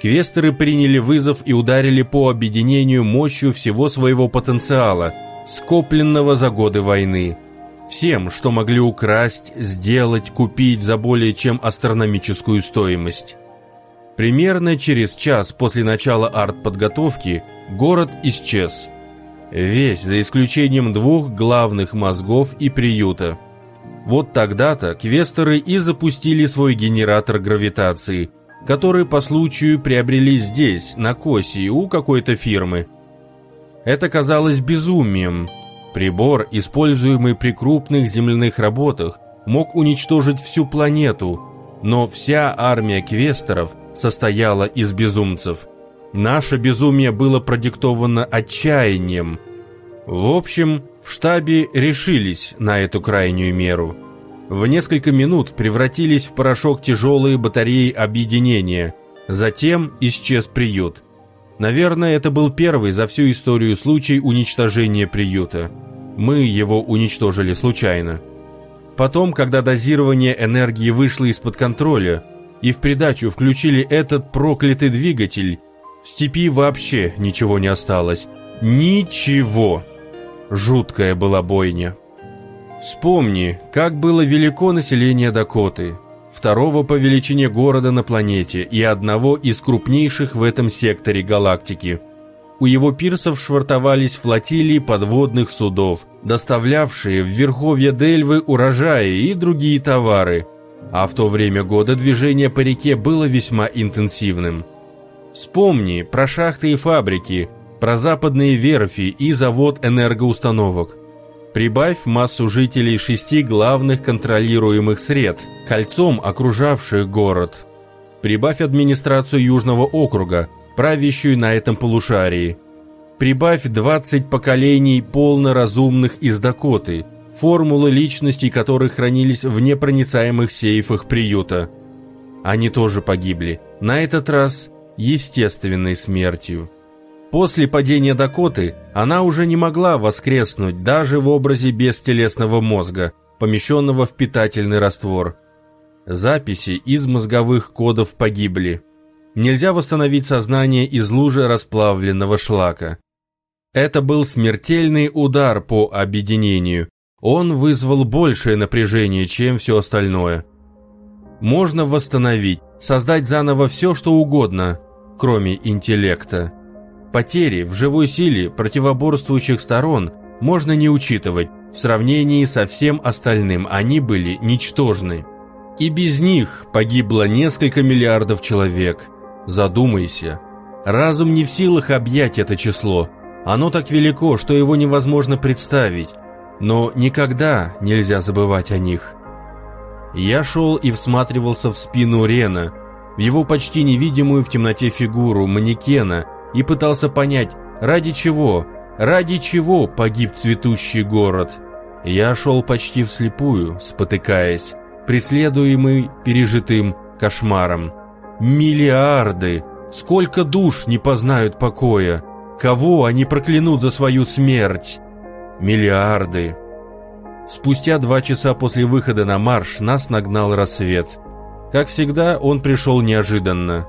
Квестеры приняли вызов и ударили по объединению мощью всего своего потенциала, скопленного за годы войны. Всем, что могли украсть, сделать, купить за более чем астрономическую стоимость. Примерно через час после начала артподготовки город исчез. Весь, за исключением двух главных мозгов и приюта. Вот тогда-то квесторы и запустили свой генератор гравитации, который по случаю приобрели здесь, на Косе, у какой-то фирмы. Это казалось безумием. Прибор, используемый при крупных земляных работах, мог уничтожить всю планету, но вся армия квесторов состояла из безумцев. Наше безумие было продиктовано отчаянием. В общем, в штабе решились на эту крайнюю меру. В несколько минут превратились в порошок тяжелые батареи объединения. Затем исчез приют. Наверное, это был первый за всю историю случай уничтожения приюта. Мы его уничтожили случайно. Потом, когда дозирование энергии вышло из-под контроля, и в придачу включили этот проклятый двигатель, в степи вообще ничего не осталось. Ничего! Жуткая была бойня. Вспомни, как было велико население Дакоты, второго по величине города на планете и одного из крупнейших в этом секторе галактики. У его пирсов швартовались флотилии подводных судов, доставлявшие в верховье Дельвы урожаи и другие товары, а в то время года движение по реке было весьма интенсивным. Вспомни про шахты и фабрики, про западные верфи и завод энергоустановок. Прибавь массу жителей шести главных контролируемых сред, кольцом окружавших город. Прибавь администрацию Южного округа, правящую на этом полушарии. Прибавь 20 поколений полноразумных из Дакоты, формулы личностей которых хранились в непроницаемых сейфах приюта. Они тоже погибли, на этот раз естественной смертью. После падения Дакоты она уже не могла воскреснуть даже в образе бестелесного мозга, помещенного в питательный раствор. Записи из мозговых кодов погибли. Нельзя восстановить сознание из лужи расплавленного шлака. Это был смертельный удар по объединению. Он вызвал большее напряжение, чем все остальное. Можно восстановить, создать заново все, что угодно, кроме интеллекта. Потери в живой силе противоборствующих сторон можно не учитывать, в сравнении со всем остальным они были ничтожны. И без них погибло несколько миллиардов человек. Задумайся. Разум не в силах объять это число. Оно так велико, что его невозможно представить. Но никогда нельзя забывать о них. Я шел и всматривался в спину Рена, в его почти невидимую в темноте фигуру манекена – и пытался понять, ради чего, ради чего погиб цветущий город. Я шел почти вслепую, спотыкаясь, преследуемый пережитым кошмаром. Миллиарды! Сколько душ не познают покоя! Кого они проклянут за свою смерть? Миллиарды! Спустя два часа после выхода на марш нас нагнал рассвет. Как всегда, он пришел неожиданно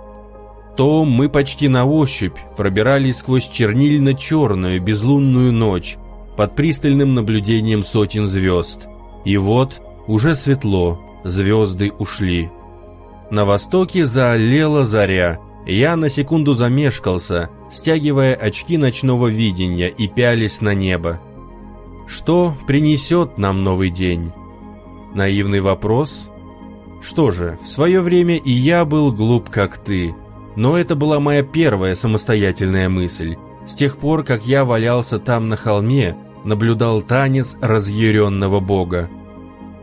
то мы почти на ощупь пробирались сквозь чернильно-черную безлунную ночь под пристальным наблюдением сотен звезд. И вот уже светло, звезды ушли. На востоке заолела заря. Я на секунду замешкался, стягивая очки ночного видения и пялись на небо. Что принесет нам новый день? Наивный вопрос? Что же, в свое время и я был глуп, как ты – но это была моя первая самостоятельная мысль. С тех пор, как я валялся там на холме, наблюдал танец разъяренного бога.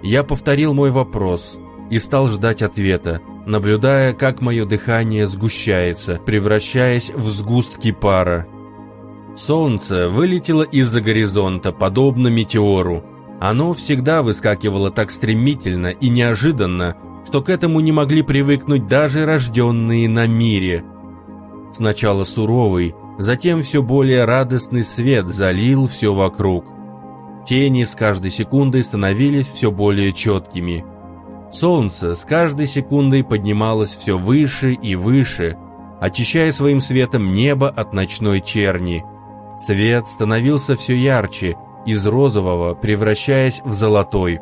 Я повторил мой вопрос и стал ждать ответа, наблюдая, как мое дыхание сгущается, превращаясь в сгустки пара. Солнце вылетело из-за горизонта, подобно метеору. Оно всегда выскакивало так стремительно и неожиданно, что к этому не могли привыкнуть даже рожденные на мире. Сначала суровый, затем все более радостный свет залил все вокруг. Тени с каждой секундой становились все более четкими. Солнце с каждой секундой поднималось все выше и выше, очищая своим светом небо от ночной черни. Свет становился все ярче, из розового превращаясь в золотой.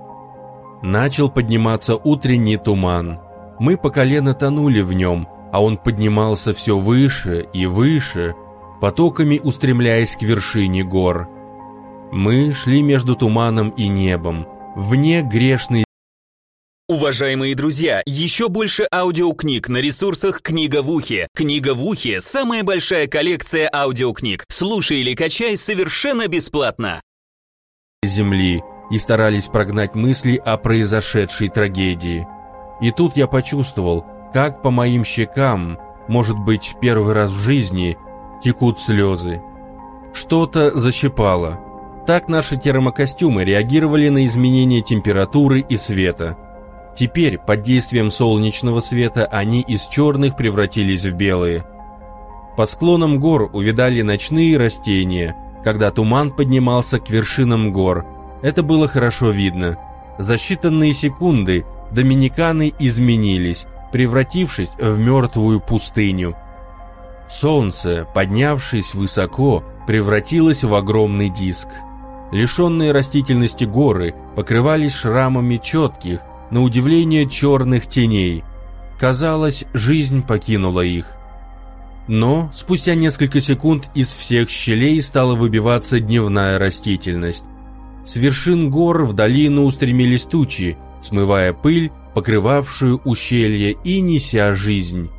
Начал подниматься утренний туман. Мы по колено тонули в нем, а он поднимался все выше и выше, потоками устремляясь к вершине гор. Мы шли между туманом и небом, вне грешной Уважаемые друзья, еще больше аудиокниг на ресурсах «Книга в ухе». «Книга в ухе» — самая большая коллекция аудиокниг. Слушай или качай совершенно бесплатно. Земли и старались прогнать мысли о произошедшей трагедии. И тут я почувствовал, как по моим щекам, может быть, первый раз в жизни, текут слезы. Что-то защипало. Так наши термокостюмы реагировали на изменение температуры и света. Теперь, под действием солнечного света, они из черных превратились в белые. Под склоном гор увидали ночные растения, когда туман поднимался к вершинам гор. Это было хорошо видно. За считанные секунды доминиканы изменились, превратившись в мертвую пустыню. Солнце, поднявшись высоко, превратилось в огромный диск. Лишенные растительности горы покрывались шрамами четких, на удивление черных теней. Казалось, жизнь покинула их. Но спустя несколько секунд из всех щелей стала выбиваться дневная растительность. С вершин гор в долину устремились тучи, смывая пыль, покрывавшую ущелье и неся жизнь.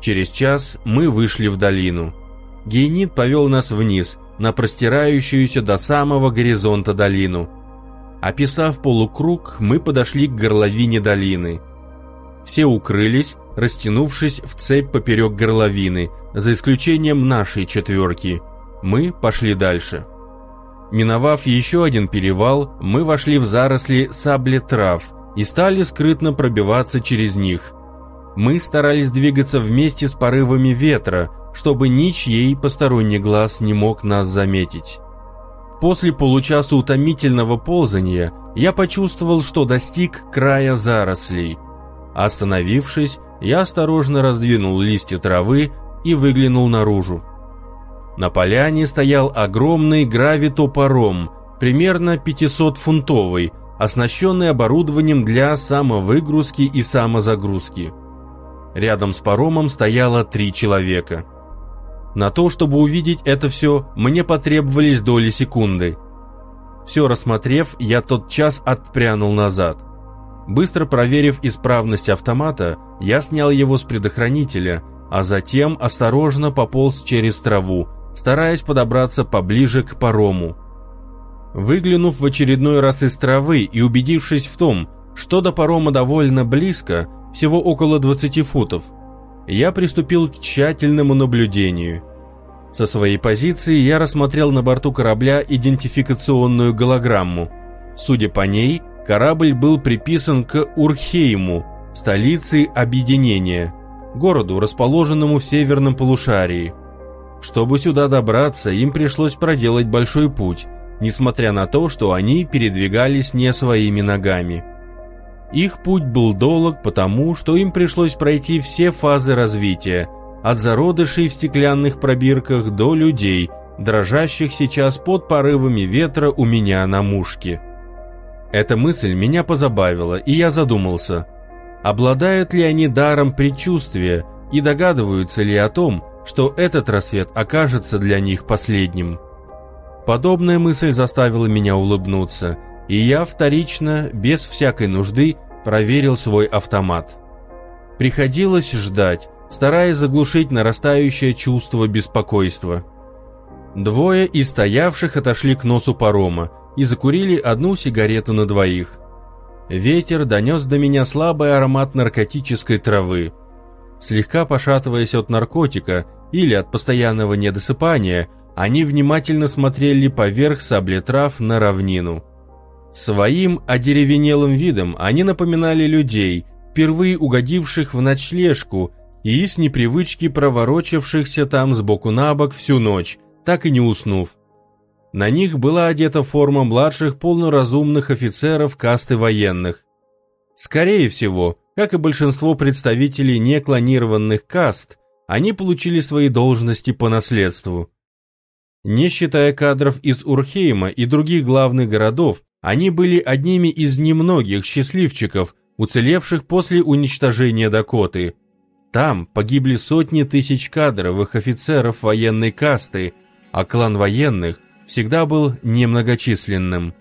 Через час мы вышли в долину. Гейнит повел нас вниз, на простирающуюся до самого горизонта долину – Описав полукруг, мы подошли к горловине долины. Все укрылись, растянувшись в цепь поперек горловины, за исключением нашей четверки. Мы пошли дальше. Миновав еще один перевал, мы вошли в заросли сабли трав и стали скрытно пробиваться через них. Мы старались двигаться вместе с порывами ветра, чтобы ничьей посторонний глаз не мог нас заметить. После получаса утомительного ползания я почувствовал, что достиг края зарослей. Остановившись, я осторожно раздвинул листья травы и выглянул наружу. На поляне стоял огромный гравитопаром, примерно 500-фунтовый, оснащенный оборудованием для самовыгрузки и самозагрузки. Рядом с паромом стояло три человека – на то, чтобы увидеть это все, мне потребовались доли секунды. Все рассмотрев, я тот час отпрянул назад. Быстро проверив исправность автомата, я снял его с предохранителя, а затем осторожно пополз через траву, стараясь подобраться поближе к парому. Выглянув в очередной раз из травы и убедившись в том, что до парома довольно близко, всего около 20 футов, я приступил к тщательному наблюдению. Со своей позиции я рассмотрел на борту корабля идентификационную голограмму. Судя по ней, корабль был приписан к Урхейму, столице объединения, городу, расположенному в северном полушарии. Чтобы сюда добраться, им пришлось проделать большой путь, несмотря на то, что они передвигались не своими ногами. Их путь был долг потому, что им пришлось пройти все фазы развития, от зародышей в стеклянных пробирках до людей, дрожащих сейчас под порывами ветра у меня на мушке. Эта мысль меня позабавила, и я задумался, обладают ли они даром предчувствия и догадываются ли о том, что этот рассвет окажется для них последним. Подобная мысль заставила меня улыбнуться – и я вторично, без всякой нужды, проверил свой автомат. Приходилось ждать, стараясь заглушить нарастающее чувство беспокойства. Двое из стоявших отошли к носу парома и закурили одну сигарету на двоих. Ветер донес до меня слабый аромат наркотической травы. Слегка пошатываясь от наркотика или от постоянного недосыпания, они внимательно смотрели поверх саблетрав на равнину. Своим одеревенелым видом они напоминали людей, впервые угодивших в ночлежку и с непривычки проворочившихся там сбоку на бок всю ночь, так и не уснув. На них была одета форма младших полноразумных офицеров касты военных. Скорее всего, как и большинство представителей неклонированных каст, они получили свои должности по наследству. Не считая кадров из Урхейма и других главных городов, они были одними из немногих счастливчиков, уцелевших после уничтожения Дакоты. Там погибли сотни тысяч кадровых офицеров военной касты, а клан военных всегда был немногочисленным.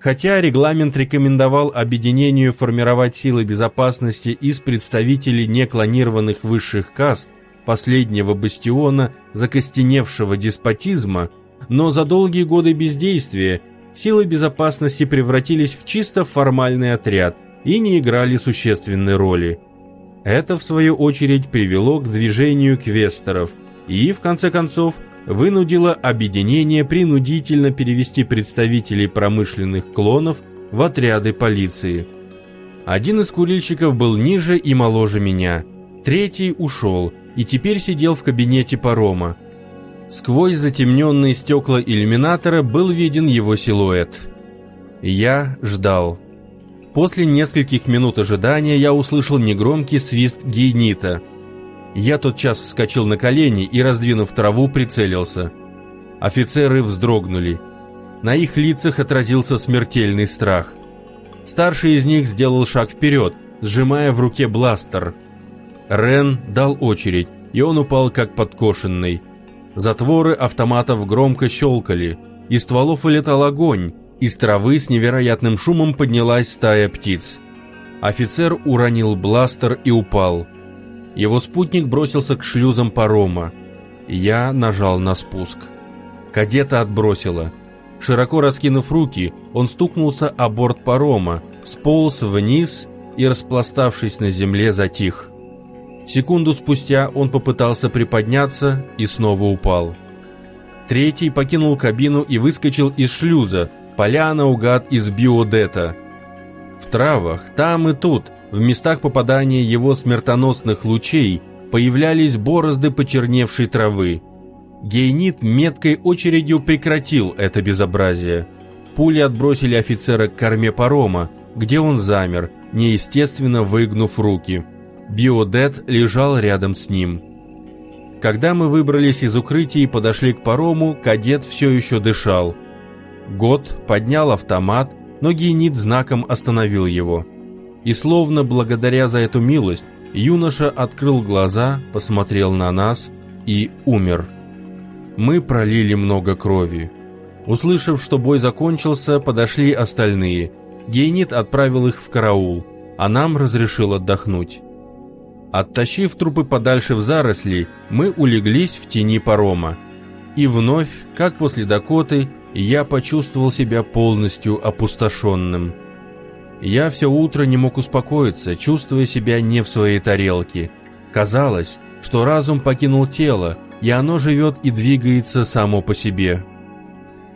Хотя регламент рекомендовал объединению формировать силы безопасности из представителей неклонированных высших каст, последнего бастиона закостеневшего деспотизма, но за долгие годы бездействия силы безопасности превратились в чисто формальный отряд и не играли существенной роли. Это, в свою очередь, привело к движению квесторов и, в конце концов, вынудило объединение принудительно перевести представителей промышленных клонов в отряды полиции. Один из курильщиков был ниже и моложе меня, третий ушел и теперь сидел в кабинете парома. Сквозь затемненные стекла иллюминатора был виден его силуэт. Я ждал. После нескольких минут ожидания я услышал негромкий свист гейнита – я тотчас вскочил на колени и, раздвинув траву, прицелился. Офицеры вздрогнули. На их лицах отразился смертельный страх. Старший из них сделал шаг вперед, сжимая в руке бластер. Рен дал очередь, и он упал как подкошенный. Затворы автоматов громко щелкали, из стволов вылетал огонь, из травы с невероятным шумом поднялась стая птиц. Офицер уронил бластер и упал. Его спутник бросился к шлюзам парома. Я нажал на спуск. Кадета отбросило. Широко раскинув руки, он стукнулся о борт парома, сполз вниз и, распластавшись на земле, затих. Секунду спустя он попытался приподняться и снова упал. Третий покинул кабину и выскочил из шлюза, поля наугад из биодета. В травах, там и тут – в местах попадания его смертоносных лучей появлялись борозды почерневшей травы. Гейнит меткой очередью прекратил это безобразие. Пули отбросили офицера к корме парома, где он замер, неестественно выгнув руки. Биодет лежал рядом с ним. Когда мы выбрались из укрытия и подошли к парому, кадет все еще дышал. Год поднял автомат, но Гейнит знаком остановил его. И словно благодаря за эту милость, юноша открыл глаза, посмотрел на нас и умер. Мы пролили много крови. Услышав, что бой закончился, подошли остальные. Гейнит отправил их в караул, а нам разрешил отдохнуть. Оттащив трупы подальше в заросли, мы улеглись в тени парома. И вновь, как после Дакоты, я почувствовал себя полностью опустошенным. Я все утро не мог успокоиться, чувствуя себя не в своей тарелке. Казалось, что разум покинул тело, и оно живет и двигается само по себе.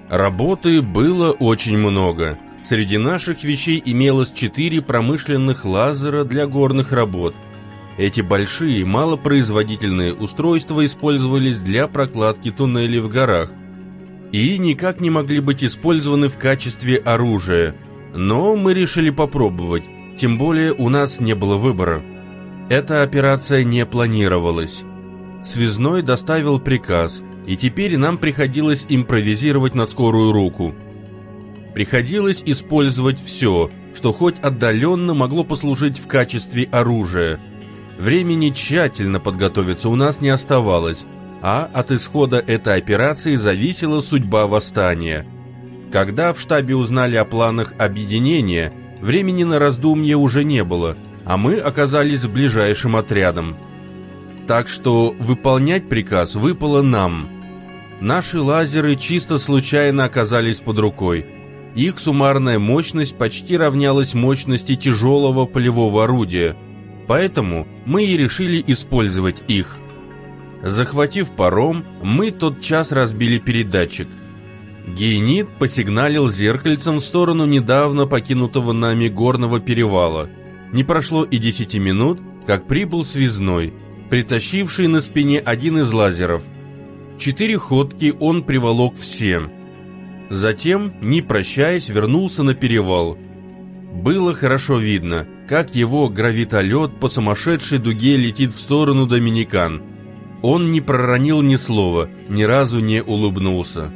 Работы было очень много. Среди наших вещей имелось четыре промышленных лазера для горных работ. Эти большие, малопроизводительные устройства использовались для прокладки туннелей в горах и никак не могли быть использованы в качестве оружия – но мы решили попробовать, тем более у нас не было выбора. Эта операция не планировалась. Связной доставил приказ, и теперь нам приходилось импровизировать на скорую руку. Приходилось использовать все, что хоть отдаленно могло послужить в качестве оружия. Времени тщательно подготовиться у нас не оставалось, а от исхода этой операции зависела судьба восстания – когда в штабе узнали о планах объединения, времени на раздумье уже не было, а мы оказались ближайшим отрядом. Так что выполнять приказ выпало нам. Наши лазеры чисто случайно оказались под рукой. Их суммарная мощность почти равнялась мощности тяжелого полевого орудия, поэтому мы и решили использовать их. Захватив паром, мы тот час разбили передатчик – Гейнит посигналил зеркальцем в сторону недавно покинутого нами горного перевала. Не прошло и десяти минут, как прибыл связной, притащивший на спине один из лазеров. Четыре ходки он приволок всем. Затем, не прощаясь, вернулся на перевал. Было хорошо видно, как его гравитолет по сумасшедшей дуге летит в сторону Доминикан. Он не проронил ни слова, ни разу не улыбнулся.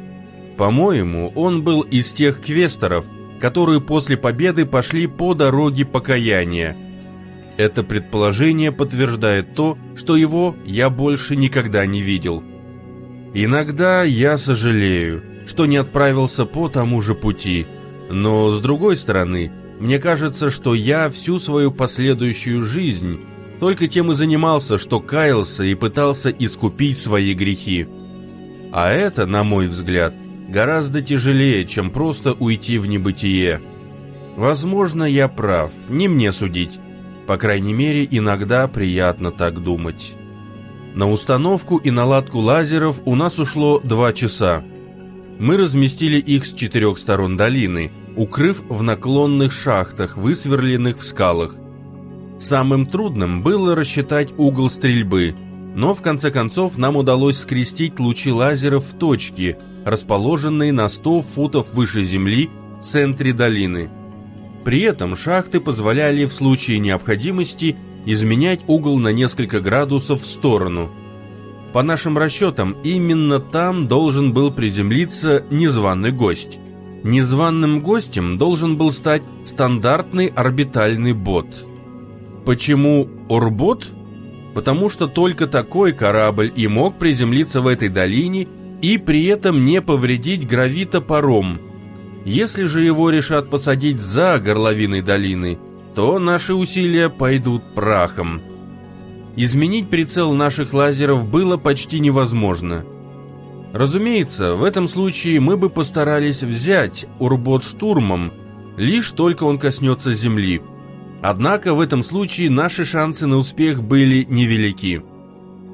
По-моему, он был из тех квесторов, которые после победы пошли по дороге покаяния. Это предположение подтверждает то, что его я больше никогда не видел. Иногда я сожалею, что не отправился по тому же пути, но с другой стороны, мне кажется, что я всю свою последующую жизнь только тем и занимался, что каялся и пытался искупить свои грехи. А это, на мой взгляд, гораздо тяжелее, чем просто уйти в небытие. Возможно, я прав, не мне судить. По крайней мере, иногда приятно так думать. На установку и наладку лазеров у нас ушло два часа. Мы разместили их с четырех сторон долины – укрыв в наклонных шахтах, высверленных в скалах. Самым трудным было рассчитать угол стрельбы, но в конце концов нам удалось скрестить лучи лазеров в точки, расположенные на 100 футов выше земли в центре долины. При этом шахты позволяли в случае необходимости изменять угол на несколько градусов в сторону. По нашим расчетам, именно там должен был приземлиться незваный гость. Незваным гостем должен был стать стандартный орбитальный бот. Почему Орбот? Потому что только такой корабль и мог приземлиться в этой долине и при этом не повредить гравитопаром. Если же его решат посадить за горловиной долины, то наши усилия пойдут прахом. Изменить прицел наших лазеров было почти невозможно – Разумеется, в этом случае мы бы постарались взять Урбот штурмом, лишь только он коснется земли. Однако в этом случае наши шансы на успех были невелики.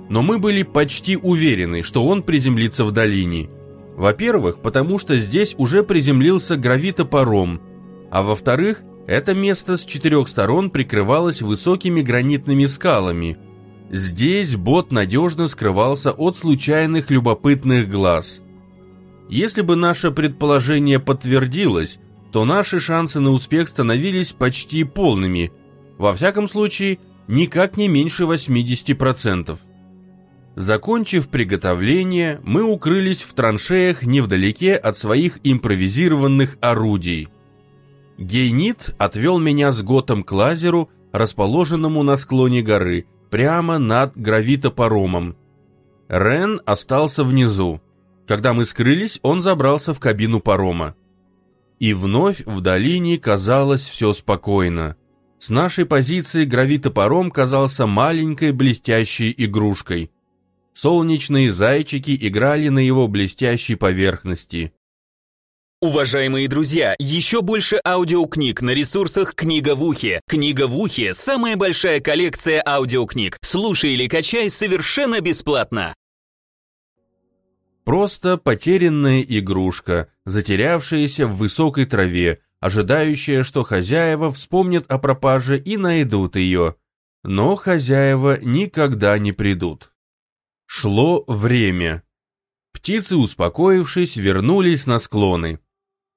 Но мы были почти уверены, что он приземлится в долине. Во-первых, потому что здесь уже приземлился гравитопаром, а во-вторых, это место с четырех сторон прикрывалось высокими гранитными скалами – Здесь бот надежно скрывался от случайных любопытных глаз. Если бы наше предположение подтвердилось, то наши шансы на успех становились почти полными, во всяком случае, никак не меньше 80%. Закончив приготовление, мы укрылись в траншеях невдалеке от своих импровизированных орудий. Гейнит отвел меня с Готом к лазеру, расположенному на склоне горы, прямо над гравитопаромом. Рен остался внизу. Когда мы скрылись, он забрался в кабину парома. И вновь в долине казалось все спокойно. С нашей позиции гравитопаром казался маленькой блестящей игрушкой. Солнечные зайчики играли на его блестящей поверхности. Уважаемые друзья, еще больше аудиокниг на ресурсах «Книга в ухе». «Книга в ухе» — самая большая коллекция аудиокниг. Слушай или качай совершенно бесплатно. Просто потерянная игрушка, затерявшаяся в высокой траве, ожидающая, что хозяева вспомнят о пропаже и найдут ее. Но хозяева никогда не придут. Шло время. Птицы, успокоившись, вернулись на склоны.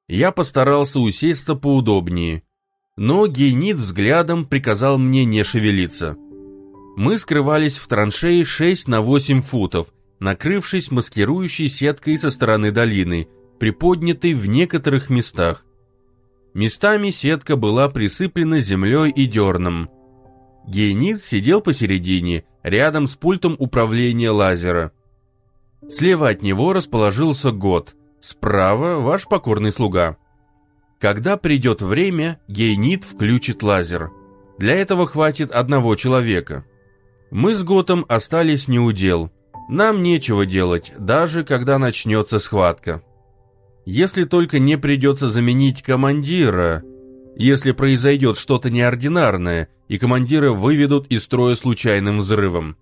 Я постарался усесться поудобнее, но гейнит взглядом приказал мне не шевелиться. Мы скрывались в траншеи 6 на 8 футов, накрывшись маскирующей сеткой со стороны долины, приподнятой в некоторых местах. Местами сетка была присыплена землей и дерном. Гейнит сидел посередине, рядом с пультом управления лазера. Слева от него расположился Год – Справа ваш покорный слуга. Когда придет время, гейнит включит лазер. Для этого хватит одного человека. Мы с Готом остались неудел. Нам нечего делать, даже когда начнется схватка. Если только не придется заменить командира, если произойдет что-то неординарное, и командира выведут из строя случайным взрывом.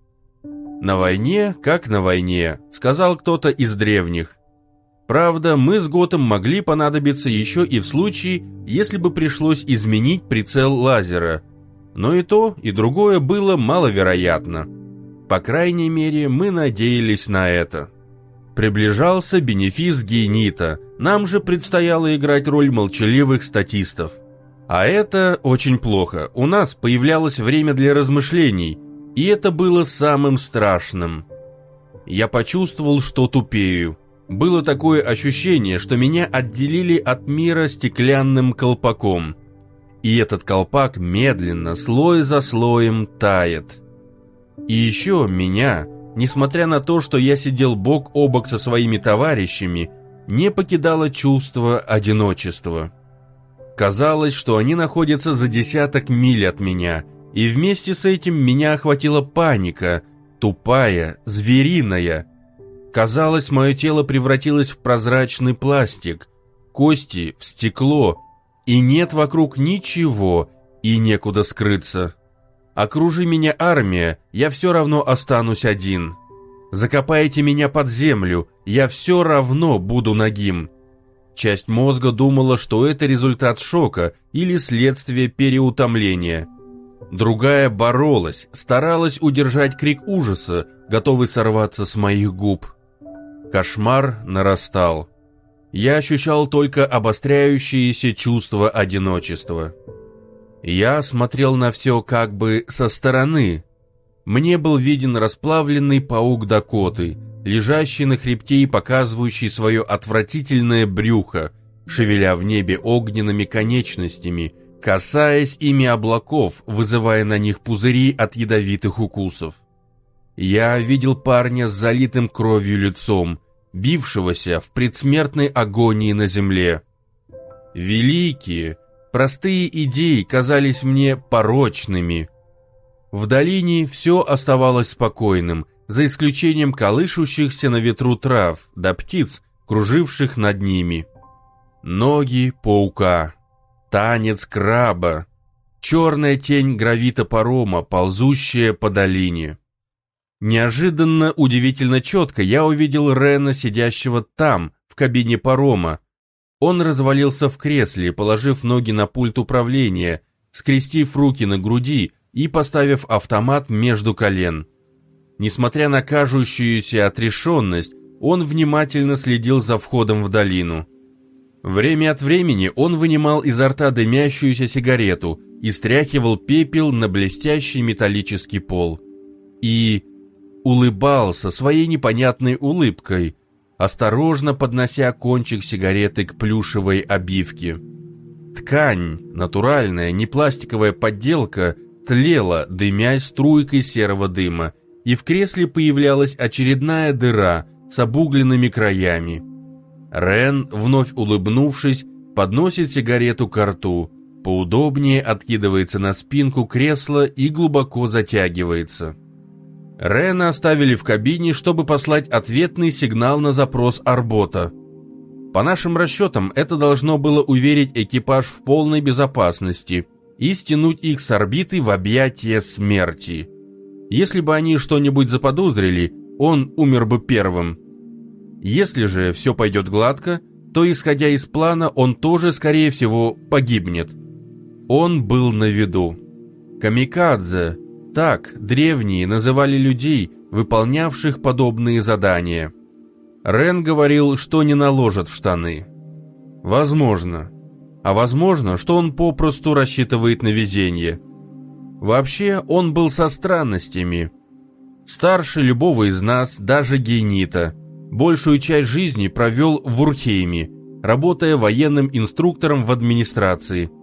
«На войне, как на войне», — сказал кто-то из древних. Правда, мы с Готом могли понадобиться еще и в случае, если бы пришлось изменить прицел лазера. Но и то, и другое было маловероятно. По крайней мере, мы надеялись на это. Приближался бенефис Гейнита, нам же предстояло играть роль молчаливых статистов. А это очень плохо, у нас появлялось время для размышлений, и это было самым страшным. Я почувствовал, что тупею. Было такое ощущение, что меня отделили от мира стеклянным колпаком. И этот колпак медленно, слой за слоем, тает. И еще меня, несмотря на то, что я сидел бок о бок со своими товарищами, не покидало чувство одиночества. Казалось, что они находятся за десяток миль от меня, и вместе с этим меня охватила паника, тупая, звериная, Казалось, мое тело превратилось в прозрачный пластик, кости в стекло, и нет вокруг ничего, и некуда скрыться. Окружи меня армия, я все равно останусь один. Закопайте меня под землю, я все равно буду нагим. Часть мозга думала, что это результат шока или следствие переутомления. Другая боролась, старалась удержать крик ужаса, готовый сорваться с моих губ. Кошмар нарастал. Я ощущал только обостряющееся чувство одиночества. Я смотрел на все как бы со стороны. Мне был виден расплавленный паук Дакоты, лежащий на хребте и показывающий свое отвратительное брюхо, шевеля в небе огненными конечностями, касаясь ими облаков, вызывая на них пузыри от ядовитых укусов. Я видел парня с залитым кровью лицом, бившегося в предсмертной агонии на земле. Великие, простые идеи казались мне порочными. В долине все оставалось спокойным, за исключением колышущихся на ветру трав да птиц, круживших над ними. Ноги паука, танец краба, черная тень гравита парома, ползущая по долине. Неожиданно, удивительно четко я увидел Рена, сидящего там, в кабине парома. Он развалился в кресле, положив ноги на пульт управления, скрестив руки на груди и поставив автомат между колен. Несмотря на кажущуюся отрешенность, он внимательно следил за входом в долину. Время от времени он вынимал изо рта дымящуюся сигарету и стряхивал пепел на блестящий металлический пол. И улыбался своей непонятной улыбкой, осторожно поднося кончик сигареты к плюшевой обивке. Ткань, натуральная, не пластиковая подделка, тлела, дымясь струйкой серого дыма, и в кресле появлялась очередная дыра с обугленными краями. Рен, вновь улыбнувшись, подносит сигарету к рту, поудобнее откидывается на спинку кресла и глубоко затягивается. Рена оставили в кабине, чтобы послать ответный сигнал на запрос Арбота. По нашим расчетам, это должно было уверить экипаж в полной безопасности и стянуть их с орбиты в объятия смерти. Если бы они что-нибудь заподозрили, он умер бы первым. Если же все пойдет гладко, то, исходя из плана, он тоже, скорее всего, погибнет. Он был на виду. Камикадзе, так древние называли людей, выполнявших подобные задания. Рен говорил, что не наложат в штаны. Возможно. А возможно, что он попросту рассчитывает на везение. Вообще, он был со странностями. Старше любого из нас, даже генита. Большую часть жизни провел в Урхейме, работая военным инструктором в администрации –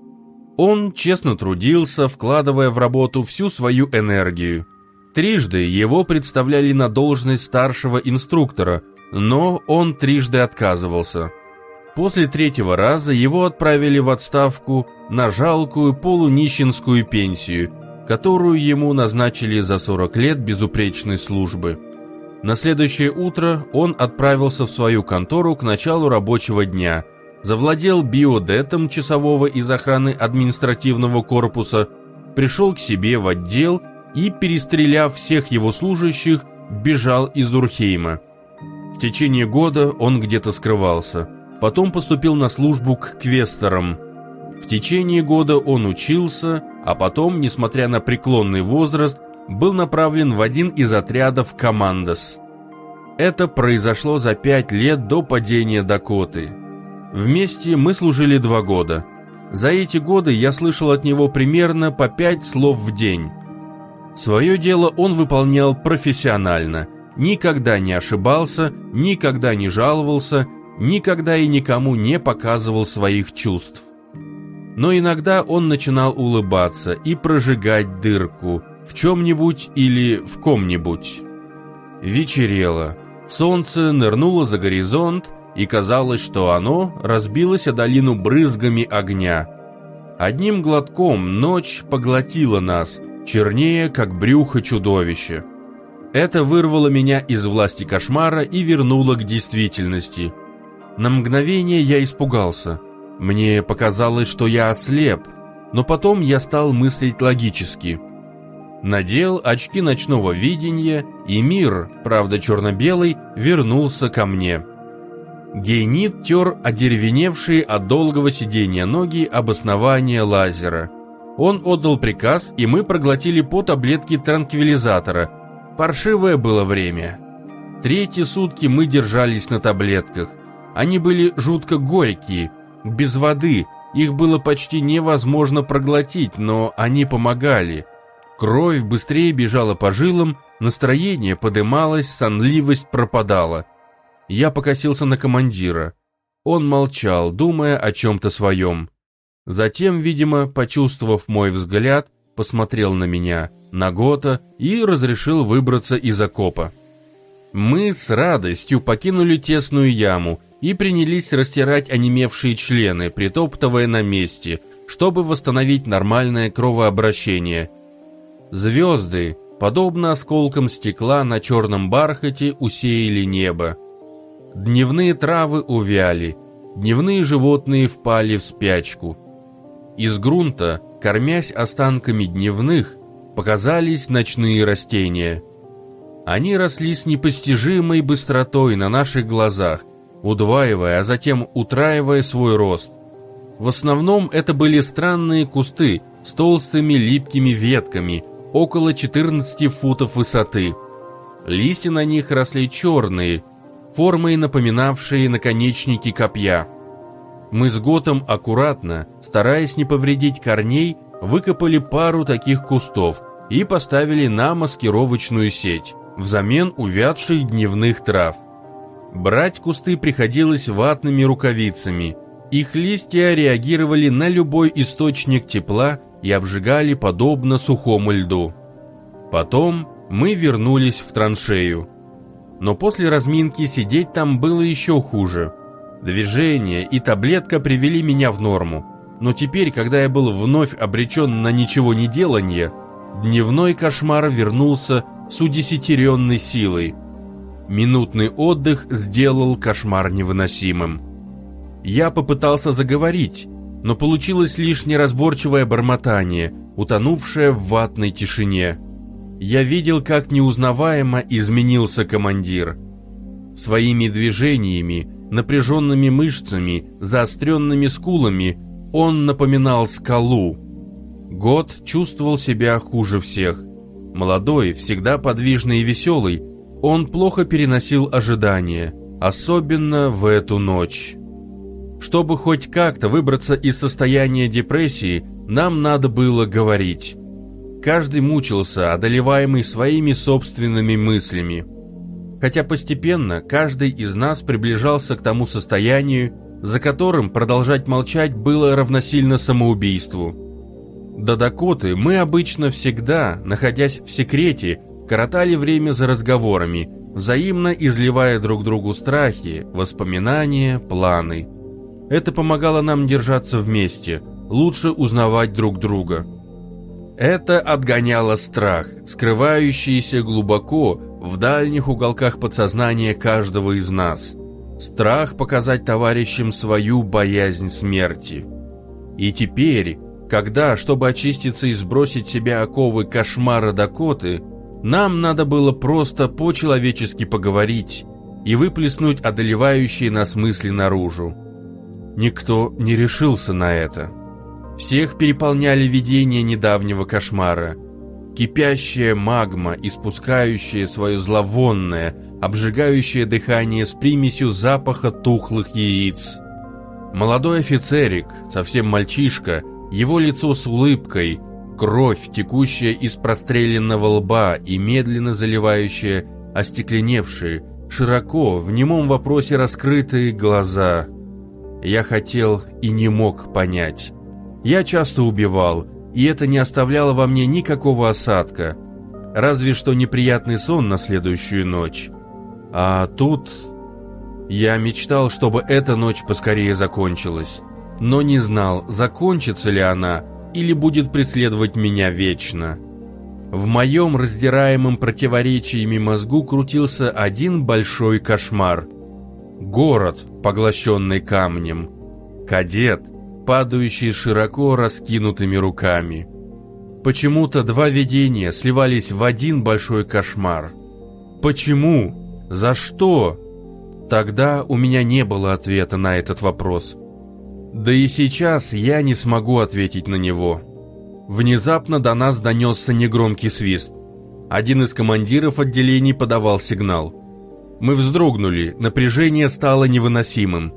он честно трудился, вкладывая в работу всю свою энергию. Трижды его представляли на должность старшего инструктора, но он трижды отказывался. После третьего раза его отправили в отставку на жалкую полунищенскую пенсию, которую ему назначили за 40 лет безупречной службы. На следующее утро он отправился в свою контору к началу рабочего дня – завладел биодетом часового из охраны административного корпуса, пришел к себе в отдел и, перестреляв всех его служащих, бежал из Урхейма. В течение года он где-то скрывался. Потом поступил на службу к квесторам. В течение года он учился, а потом, несмотря на преклонный возраст, был направлен в один из отрядов «Командос». Это произошло за пять лет до падения Дакоты. Вместе мы служили два года. За эти годы я слышал от него примерно по пять слов в день. Свое дело он выполнял профессионально, никогда не ошибался, никогда не жаловался, никогда и никому не показывал своих чувств. Но иногда он начинал улыбаться и прожигать дырку в чем-нибудь или в ком-нибудь. Вечерело. Солнце нырнуло за горизонт, и казалось, что оно разбилось о долину брызгами огня. Одним глотком ночь поглотила нас, чернее, как брюхо чудовища. Это вырвало меня из власти кошмара и вернуло к действительности. На мгновение я испугался. Мне показалось, что я ослеп, но потом я стал мыслить логически. Надел очки ночного видения, и мир, правда черно-белый, вернулся ко мне. Гейнит тер одеревеневшие от долгого сидения ноги об основание лазера. Он отдал приказ, и мы проглотили по таблетке транквилизатора. Паршивое было время. Третьи сутки мы держались на таблетках. Они были жутко горькие, без воды, их было почти невозможно проглотить, но они помогали. Кровь быстрее бежала по жилам, настроение подымалось, сонливость пропадала. Я покосился на командира. Он молчал, думая о чем-то своем. Затем, видимо, почувствовав мой взгляд, посмотрел на меня, на Гота и разрешил выбраться из окопа. Мы с радостью покинули тесную яму и принялись растирать онемевшие члены, притоптывая на месте, чтобы восстановить нормальное кровообращение. Звезды, подобно осколкам стекла на черном бархате, усеяли небо. Дневные травы увяли, дневные животные впали в спячку. Из грунта, кормясь останками дневных, показались ночные растения. Они росли с непостижимой быстротой на наших глазах, удваивая, а затем утраивая свой рост. В основном это были странные кусты с толстыми липкими ветками, около 14 футов высоты. Листья на них росли черные, формой напоминавшие наконечники копья. Мы с Готом аккуратно, стараясь не повредить корней, выкопали пару таких кустов и поставили на маскировочную сеть, взамен увядших дневных трав. Брать кусты приходилось ватными рукавицами. Их листья реагировали на любой источник тепла и обжигали подобно сухому льду. Потом мы вернулись в траншею но после разминки сидеть там было еще хуже. Движение и таблетка привели меня в норму. Но теперь, когда я был вновь обречен на ничего не делание, дневной кошмар вернулся с удесятеренной силой. Минутный отдых сделал кошмар невыносимым. Я попытался заговорить, но получилось лишь неразборчивое бормотание, утонувшее в ватной тишине я видел, как неузнаваемо изменился командир. Своими движениями, напряженными мышцами, заостренными скулами он напоминал скалу. Год чувствовал себя хуже всех. Молодой, всегда подвижный и веселый, он плохо переносил ожидания, особенно в эту ночь. Чтобы хоть как-то выбраться из состояния депрессии, нам надо было говорить. Каждый мучился, одолеваемый своими собственными мыслями. Хотя постепенно каждый из нас приближался к тому состоянию, за которым продолжать молчать было равносильно самоубийству. До Дакоты мы обычно всегда, находясь в секрете, коротали время за разговорами, взаимно изливая друг другу страхи, воспоминания, планы. Это помогало нам держаться вместе, лучше узнавать друг друга. Это отгоняло страх, скрывающийся глубоко в дальних уголках подсознания каждого из нас. Страх показать товарищам свою боязнь смерти. И теперь, когда, чтобы очиститься и сбросить себя оковы кошмара Дакоты, нам надо было просто по-человечески поговорить, и выплеснуть одолевающие нас мысли наружу. Никто не решился на это. Всех переполняли видения недавнего кошмара. Кипящая магма, испускающая свое зловонное, обжигающее дыхание с примесью запаха тухлых яиц. Молодой офицерик, совсем мальчишка, его лицо с улыбкой, кровь, текущая из простреленного лба и медленно заливающая остекленевшие, широко, в немом вопросе раскрытые глаза. Я хотел и не мог понять. Я часто убивал, и это не оставляло во мне никакого осадка, разве что неприятный сон на следующую ночь. А тут... Я мечтал, чтобы эта ночь поскорее закончилась, но не знал, закончится ли она или будет преследовать меня вечно. В моем раздираемом противоречиями мозгу крутился один большой кошмар. Город, поглощенный камнем. Кадет, падающий широко раскинутыми руками. Почему-то два видения сливались в один большой кошмар. Почему? За что? Тогда у меня не было ответа на этот вопрос. Да и сейчас я не смогу ответить на него. Внезапно до нас донесся негромкий свист. Один из командиров отделений подавал сигнал. Мы вздрогнули, напряжение стало невыносимым.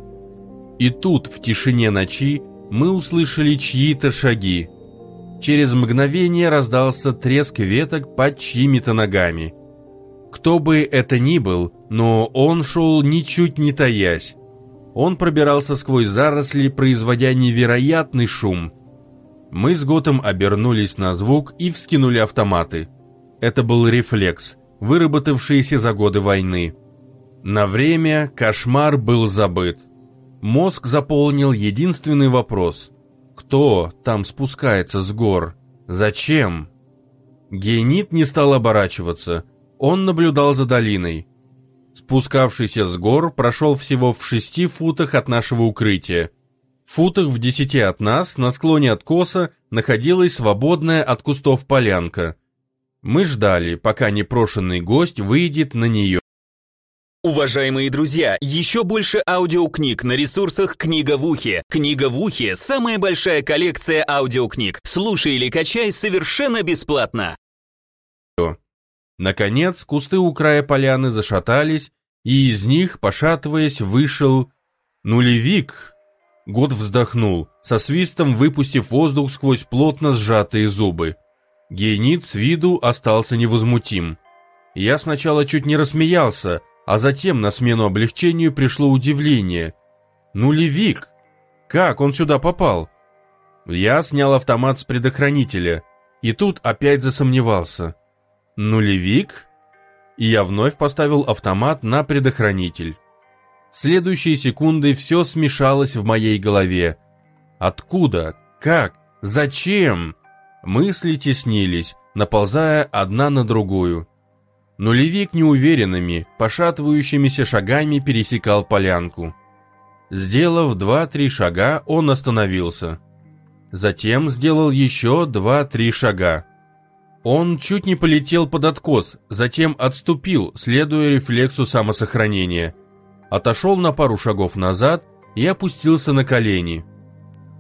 И тут, в тишине ночи, мы услышали чьи-то шаги. Через мгновение раздался треск веток под чьими-то ногами. Кто бы это ни был, но он шел ничуть не таясь. Он пробирался сквозь заросли, производя невероятный шум – мы с Готом обернулись на звук и вскинули автоматы. Это был рефлекс, выработавшийся за годы войны. На время кошмар был забыт. Мозг заполнил единственный вопрос. Кто там спускается с гор? Зачем? Генит не стал оборачиваться. Он наблюдал за долиной. Спускавшийся с гор прошел всего в шести футах от нашего укрытия – футах в десяти от нас, на склоне откоса, находилась свободная от кустов полянка. Мы ждали, пока непрошенный гость выйдет на нее. Уважаемые друзья, еще больше аудиокниг на ресурсах «Книга в ухе». «Книга в ухе» — самая большая коллекция аудиокниг. Слушай или качай совершенно бесплатно. Наконец, кусты у края поляны зашатались, и из них, пошатываясь, вышел нулевик, Год вздохнул, со свистом выпустив воздух сквозь плотно сжатые зубы. Гейнит с виду остался невозмутим. Я сначала чуть не рассмеялся, а затем на смену облегчению пришло удивление. «Нулевик! Как он сюда попал?» Я снял автомат с предохранителя, и тут опять засомневался. «Нулевик?» И я вновь поставил автомат на предохранитель следующие секунды все смешалось в моей голове. Откуда? Как? Зачем? Мысли теснились, наползая одна на другую. Нулевик неуверенными, пошатывающимися шагами пересекал полянку. Сделав два-три шага, он остановился. Затем сделал еще два-три шага. Он чуть не полетел под откос, затем отступил, следуя рефлексу самосохранения – отошел на пару шагов назад и опустился на колени.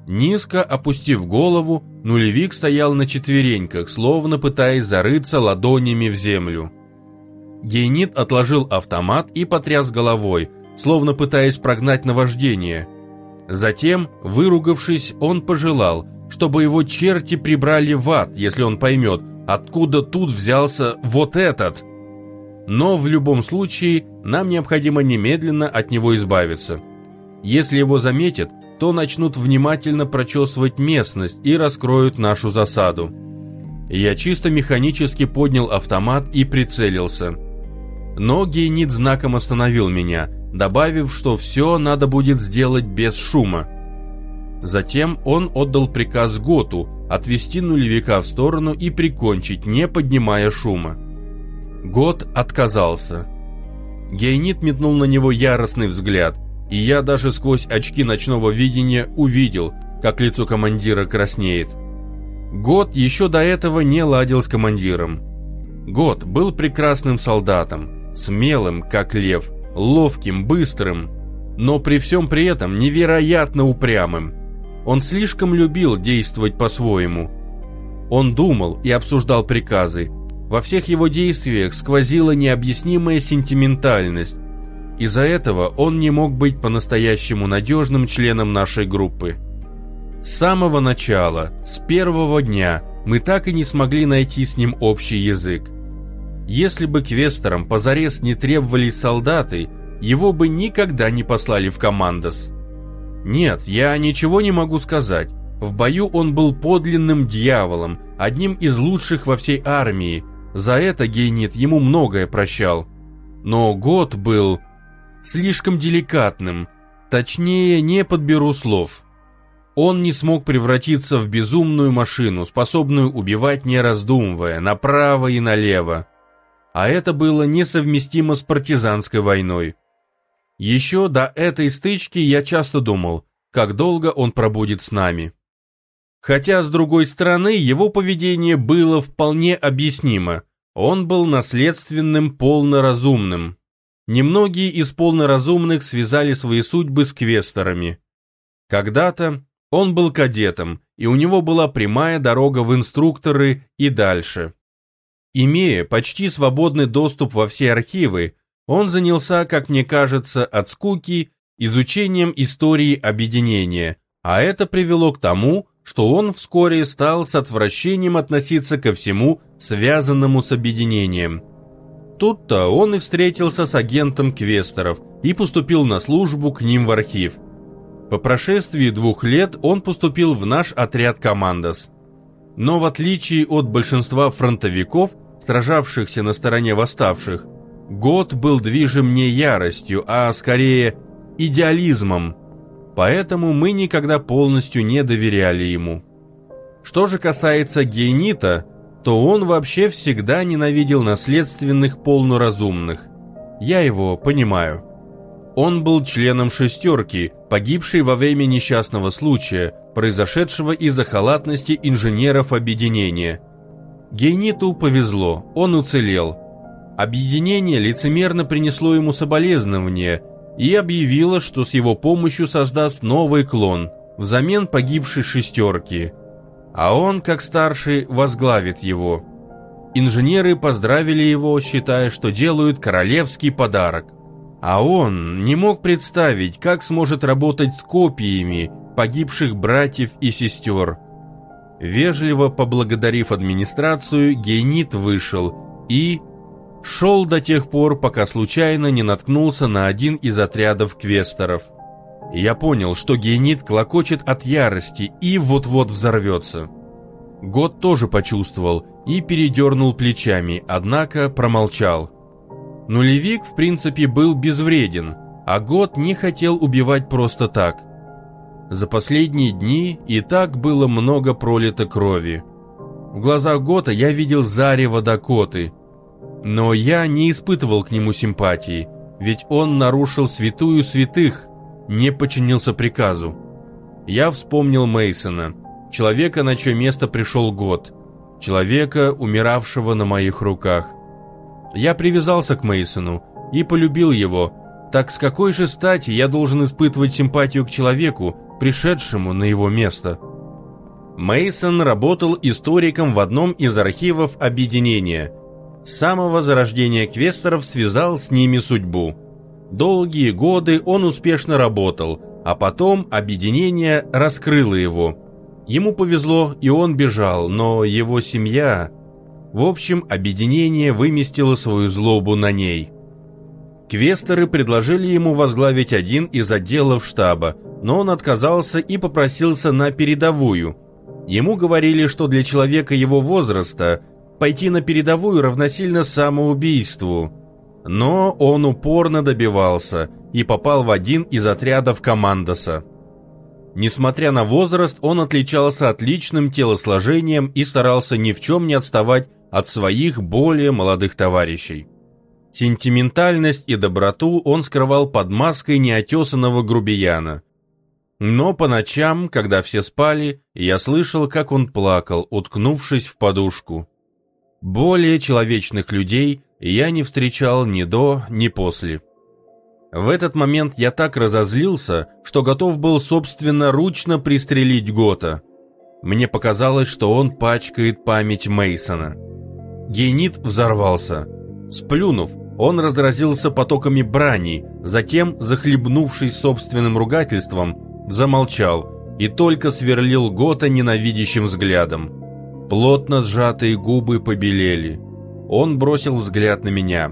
Низко опустив голову, нулевик стоял на четвереньках, словно пытаясь зарыться ладонями в землю. Гейнит отложил автомат и потряс головой, словно пытаясь прогнать наваждение. Затем, выругавшись, он пожелал, чтобы его черти прибрали в ад, если он поймет, откуда тут взялся вот этот – но в любом случае нам необходимо немедленно от него избавиться. Если его заметят, то начнут внимательно прочесывать местность и раскроют нашу засаду. Я чисто механически поднял автомат и прицелился. Но Гейнит знаком остановил меня, добавив, что все надо будет сделать без шума. Затем он отдал приказ Готу отвести нулевика в сторону и прикончить, не поднимая шума. Год отказался. Гейнит метнул на него яростный взгляд, и я даже сквозь очки ночного видения увидел, как лицо командира краснеет. Год еще до этого не ладил с командиром. Год был прекрасным солдатом, смелым, как лев, ловким, быстрым, но при всем при этом невероятно упрямым. Он слишком любил действовать по-своему. Он думал и обсуждал приказы. Во всех его действиях сквозила необъяснимая сентиментальность. Из-за этого он не мог быть по-настоящему надежным членом нашей группы. С самого начала, с первого дня, мы так и не смогли найти с ним общий язык. Если бы квестерам позарез не требовались солдаты, его бы никогда не послали в командос. Нет, я ничего не могу сказать. В бою он был подлинным дьяволом, одним из лучших во всей армии. За это Гейнит ему многое прощал. Но год был слишком деликатным, точнее, не подберу слов. Он не смог превратиться в безумную машину, способную убивать не раздумывая, направо и налево. А это было несовместимо с партизанской войной. Еще до этой стычки я часто думал, как долго он пробудет с нами. Хотя, с другой стороны, его поведение было вполне объяснимо. Он был наследственным полноразумным. Немногие из полноразумных связали свои судьбы с квесторами. Когда-то он был кадетом, и у него была прямая дорога в инструкторы и дальше. Имея почти свободный доступ во все архивы, он занялся, как мне кажется, от скуки изучением истории объединения, а это привело к тому, что он вскоре стал с отвращением относиться ко всему, связанному с объединением. Тут-то он и встретился с агентом Квестеров и поступил на службу к ним в архив. По прошествии двух лет он поступил в наш отряд «Командос». Но в отличие от большинства фронтовиков, сражавшихся на стороне восставших, Год был движим не яростью, а скорее идеализмом, поэтому мы никогда полностью не доверяли ему. Что же касается Гейнита, то он вообще всегда ненавидел наследственных полноразумных. Я его понимаю. Он был членом «шестерки», погибшей во время несчастного случая, произошедшего из-за халатности инженеров объединения. Гейниту повезло, он уцелел – Объединение лицемерно принесло ему соболезнования и объявило, что с его помощью создаст новый клон взамен погибшей шестерки, а он, как старший, возглавит его. Инженеры поздравили его, считая, что делают королевский подарок. А он не мог представить, как сможет работать с копиями погибших братьев и сестер. Вежливо поблагодарив администрацию, Гейнит вышел и, шел до тех пор, пока случайно не наткнулся на один из отрядов квесторов. Я понял, что генит клокочет от ярости и вот-вот взорвется. Год тоже почувствовал и передернул плечами, однако промолчал. Нулевик, в принципе, был безвреден, а Год не хотел убивать просто так. За последние дни и так было много пролито крови. В глазах Гота я видел зарево Дакоты – но я не испытывал к нему симпатии, ведь он нарушил святую святых, не подчинился приказу. Я вспомнил Мейсона, человека, на чье место пришел год, человека, умиравшего на моих руках. Я привязался к Мейсону и полюбил его. Так с какой же стати я должен испытывать симпатию к человеку, пришедшему на его место? Мейсон работал историком в одном из архивов объединения – самого зарождения квесторов связал с ними судьбу. Долгие годы он успешно работал, а потом объединение раскрыло его. Ему повезло, и он бежал, но его семья... В общем, объединение выместило свою злобу на ней. Квесторы предложили ему возглавить один из отделов штаба, но он отказался и попросился на передовую. Ему говорили, что для человека его возраста – Пойти на передовую равносильно самоубийству. Но он упорно добивался и попал в один из отрядов командоса. Несмотря на возраст, он отличался отличным телосложением и старался ни в чем не отставать от своих более молодых товарищей. Сентиментальность и доброту он скрывал под маской неотесанного грубияна. Но по ночам, когда все спали, я слышал, как он плакал, уткнувшись в подушку. Более человечных людей я не встречал ни до, ни после. В этот момент я так разозлился, что готов был собственноручно пристрелить Гота. Мне показалось, что он пачкает память Мейсона. Гейнит взорвался. Сплюнув, он разразился потоками брани, затем, захлебнувшись собственным ругательством, замолчал и только сверлил Гота ненавидящим взглядом. Плотно сжатые губы побелели. Он бросил взгляд на меня.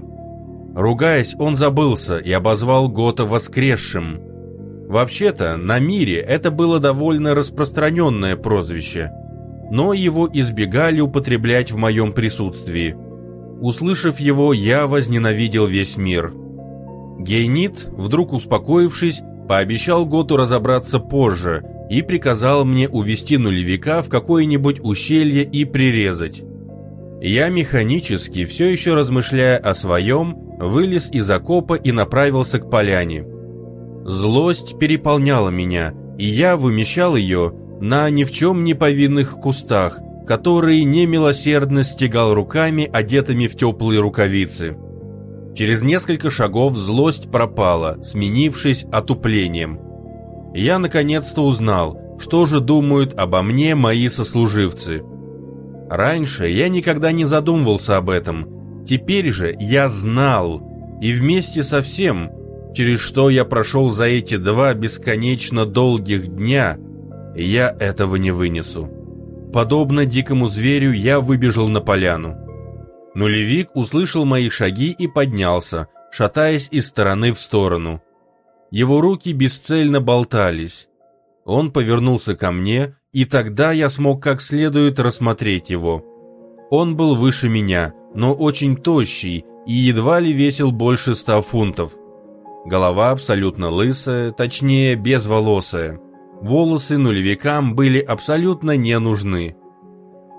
Ругаясь, он забылся и обозвал Гота воскресшим. Вообще-то, на мире это было довольно распространенное прозвище, но его избегали употреблять в моем присутствии. Услышав его, я возненавидел весь мир. Гейнит, вдруг успокоившись, пообещал Готу разобраться позже и приказал мне увести нулевика в какое-нибудь ущелье и прирезать. Я механически, все еще размышляя о своем, вылез из окопа и направился к поляне. Злость переполняла меня, и я вымещал ее на ни в чем не повинных кустах, которые немилосердно стегал руками, одетыми в теплые рукавицы. Через несколько шагов злость пропала, сменившись отуплением. Я наконец-то узнал, что же думают обо мне мои сослуживцы. Раньше я никогда не задумывался об этом, теперь же я знал, и вместе со всем, через что я прошел за эти два бесконечно долгих дня, я этого не вынесу. Подобно дикому зверю, я выбежал на поляну. Нулевик услышал мои шаги и поднялся, шатаясь из стороны в сторону. Его руки бесцельно болтались. Он повернулся ко мне, и тогда я смог как следует рассмотреть его. Он был выше меня, но очень тощий и едва ли весил больше ста фунтов. Голова абсолютно лысая, точнее, безволосая. Волосы нулевикам были абсолютно не нужны.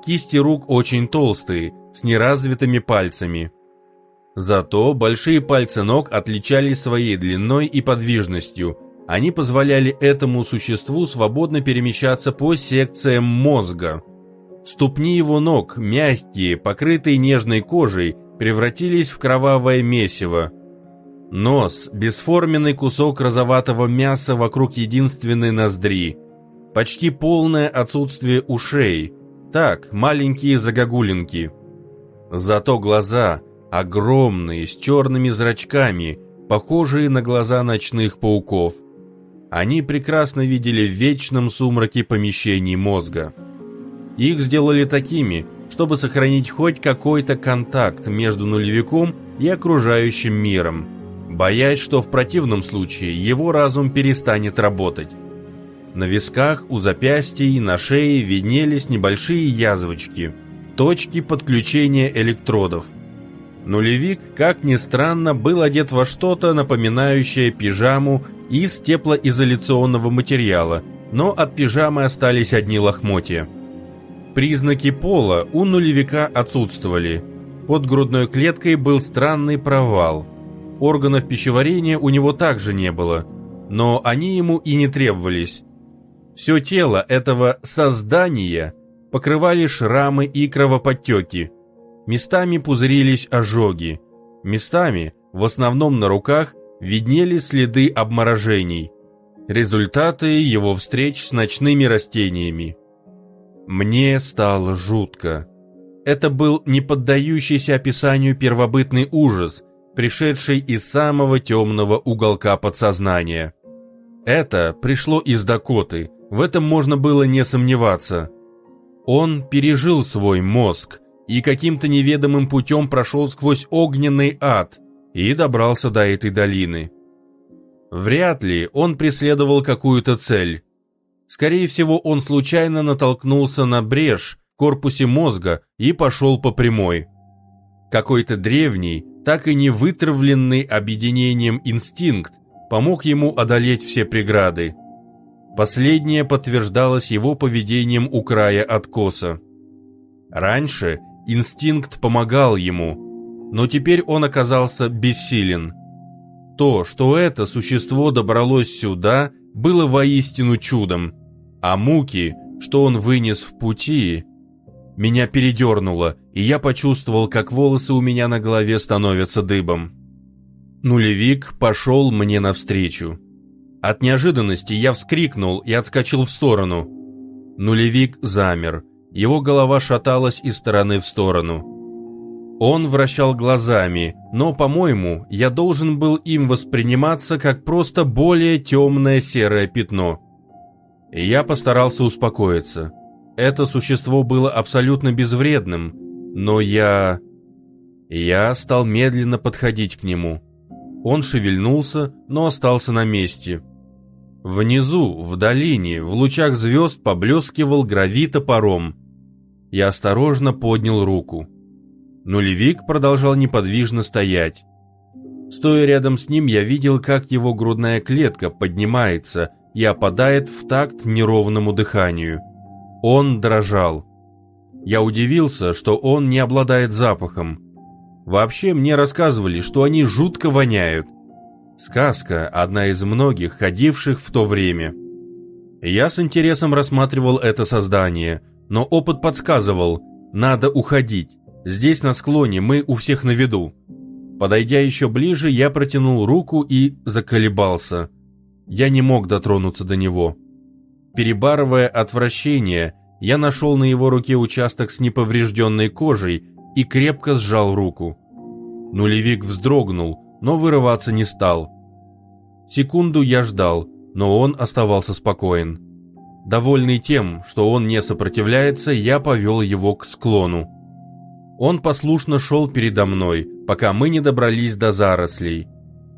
Кисти рук очень толстые, с неразвитыми пальцами. Зато большие пальцы ног отличались своей длиной и подвижностью. Они позволяли этому существу свободно перемещаться по секциям мозга. Ступни его ног, мягкие, покрытые нежной кожей, превратились в кровавое месиво, Нос – бесформенный кусок розоватого мяса вокруг единственной ноздри. Почти полное отсутствие ушей. Так, маленькие загогулинки. Зато глаза огромные, с черными зрачками, похожие на глаза ночных пауков. Они прекрасно видели в вечном сумраке помещений мозга. Их сделали такими, чтобы сохранить хоть какой-то контакт между нулевиком и окружающим миром – боясь, что в противном случае его разум перестанет работать. На висках, у запястья и на шее виднелись небольшие язвочки, точки подключения электродов. Нулевик, как ни странно, был одет во что-то напоминающее пижаму из теплоизоляционного материала, но от пижамы остались одни лохмотья. Признаки пола у нулевика отсутствовали. Под грудной клеткой был странный провал – Органов пищеварения у него также не было, но они ему и не требовались. Все тело этого создания покрывали шрамы и кровоподтеки. Местами пузырились ожоги. Местами, в основном на руках, виднелись следы обморожений. Результаты его встреч с ночными растениями. Мне стало жутко. Это был не поддающийся описанию первобытный ужас – пришедший из самого темного уголка подсознания. Это пришло из Дакоты, в этом можно было не сомневаться. Он пережил свой мозг и каким-то неведомым путем прошел сквозь огненный ад и добрался до этой долины. Вряд ли он преследовал какую-то цель. Скорее всего, он случайно натолкнулся на брешь в корпусе мозга и пошел по прямой. Какой-то древний, так и не вытравленный объединением инстинкт помог ему одолеть все преграды. Последнее подтверждалось его поведением у края откоса. Раньше инстинкт помогал ему, но теперь он оказался бессилен. То, что это существо добралось сюда, было воистину чудом, а муки, что он вынес в пути, меня передернуло, и я почувствовал, как волосы у меня на голове становятся дыбом. Нулевик пошел мне навстречу. От неожиданности я вскрикнул и отскочил в сторону. Нулевик замер. Его голова шаталась из стороны в сторону. Он вращал глазами, но, по-моему, я должен был им восприниматься как просто более темное серое пятно. Я постарался успокоиться. Это существо было абсолютно безвредным, но я... Я стал медленно подходить к нему. Он шевельнулся, но остался на месте. Внизу, в долине, в лучах звезд поблескивал гравитопаром. Я осторожно поднял руку. Нулевик продолжал неподвижно стоять. Стоя рядом с ним, я видел, как его грудная клетка поднимается и опадает в такт неровному дыханию. Он дрожал. Я удивился, что он не обладает запахом. Вообще мне рассказывали, что они жутко воняют. Сказка, одна из многих, ходивших в то время. Я с интересом рассматривал это создание, но опыт подсказывал, надо уходить. Здесь на склоне мы у всех на виду. Подойдя еще ближе, я протянул руку и заколебался. Я не мог дотронуться до него. Перебарывая отвращение, я нашел на его руке участок с неповрежденной кожей и крепко сжал руку. Нулевик вздрогнул, но вырываться не стал. Секунду я ждал, но он оставался спокоен. Довольный тем, что он не сопротивляется, я повел его к склону. Он послушно шел передо мной, пока мы не добрались до зарослей.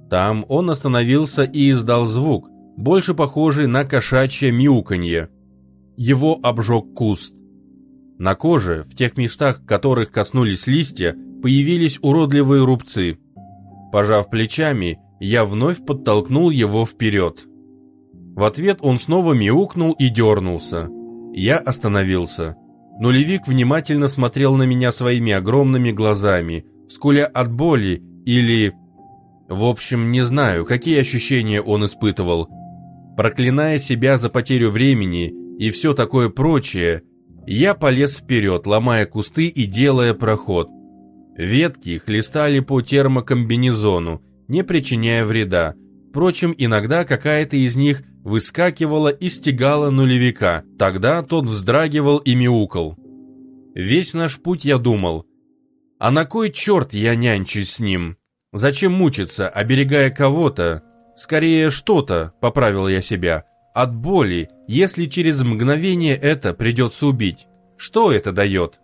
Там он остановился и издал звук, больше похожий на кошачье мяуканье. Его обжег куст. На коже, в тех местах, которых коснулись листья, появились уродливые рубцы. Пожав плечами, я вновь подтолкнул его вперед. В ответ он снова мяукнул и дернулся. Я остановился. Нулевик внимательно смотрел на меня своими огромными глазами, скуля от боли или... В общем, не знаю, какие ощущения он испытывал. Проклиная себя за потерю времени и все такое прочее, я полез вперед, ломая кусты и делая проход. Ветки хлестали по термокомбинезону, не причиняя вреда. Впрочем, иногда какая-то из них выскакивала и стегала нулевика, тогда тот вздрагивал и мяукал. Весь наш путь я думал, а на кой черт я нянчусь с ним? Зачем мучиться, оберегая кого-то? Скорее что-то, поправил я себя, от боли, если через мгновение это придется убить. Что это дает?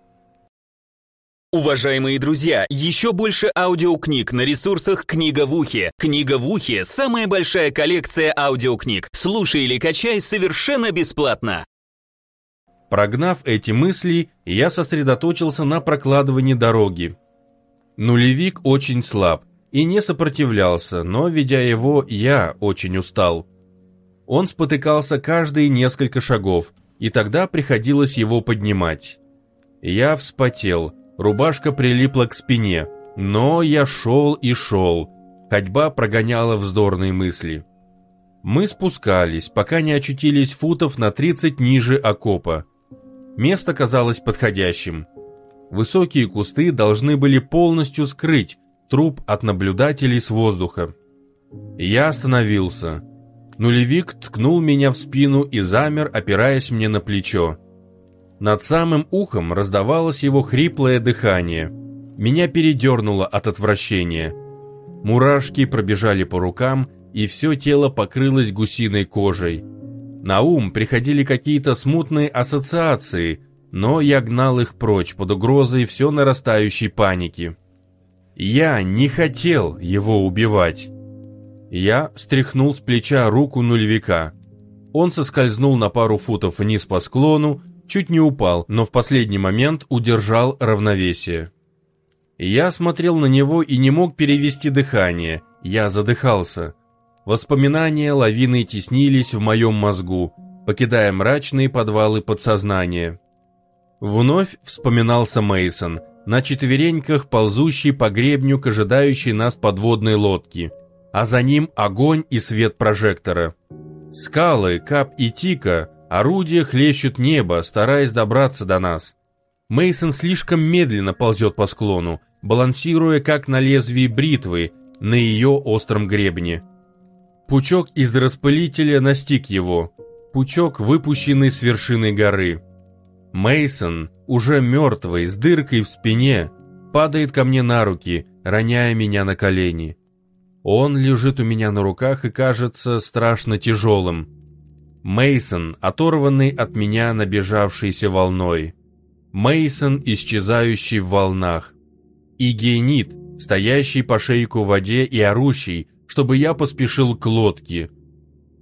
Уважаемые друзья, еще больше аудиокниг на ресурсах «Книга в ухе». «Книга в ухе» — самая большая коллекция аудиокниг. Слушай или качай совершенно бесплатно. Прогнав эти мысли, я сосредоточился на прокладывании дороги. Нулевик очень слаб и не сопротивлялся, но, ведя его, я очень устал. Он спотыкался каждые несколько шагов, и тогда приходилось его поднимать. Я вспотел — Рубашка прилипла к спине, но я шел и шел. Ходьба прогоняла вздорные мысли. Мы спускались, пока не очутились футов на 30 ниже окопа. Место казалось подходящим. Высокие кусты должны были полностью скрыть труп от наблюдателей с воздуха. Я остановился. Нулевик ткнул меня в спину и замер, опираясь мне на плечо. Над самым ухом раздавалось его хриплое дыхание. Меня передернуло от отвращения. Мурашки пробежали по рукам, и все тело покрылось гусиной кожей. На ум приходили какие-то смутные ассоциации, но я гнал их прочь под угрозой все нарастающей паники. Я не хотел его убивать. Я стряхнул с плеча руку нулевика. Он соскользнул на пару футов вниз по склону, Чуть не упал, но в последний момент удержал равновесие. Я смотрел на него и не мог перевести дыхание. Я задыхался. Воспоминания лавиной теснились в моем мозгу, покидая мрачные подвалы подсознания. Вновь вспоминался Мейсон, на четвереньках ползущий по гребню к ожидающей нас подводной лодке, а за ним огонь и свет прожектора. Скалы, Кап и Тика Орудия хлещут небо, стараясь добраться до нас. Мейсон слишком медленно ползет по склону, балансируя как на лезвии бритвы, на ее остром гребне. Пучок из распылителя настиг его. Пучок, выпущенный с вершины горы. Мейсон, уже мертвый, с дыркой в спине, падает ко мне на руки, роняя меня на колени. Он лежит у меня на руках и кажется страшно тяжелым. Мейсон, оторванный от меня набежавшейся волной. Мейсон, исчезающий в волнах. И генит, стоящий по шейку в воде и орущий, чтобы я поспешил к лодке.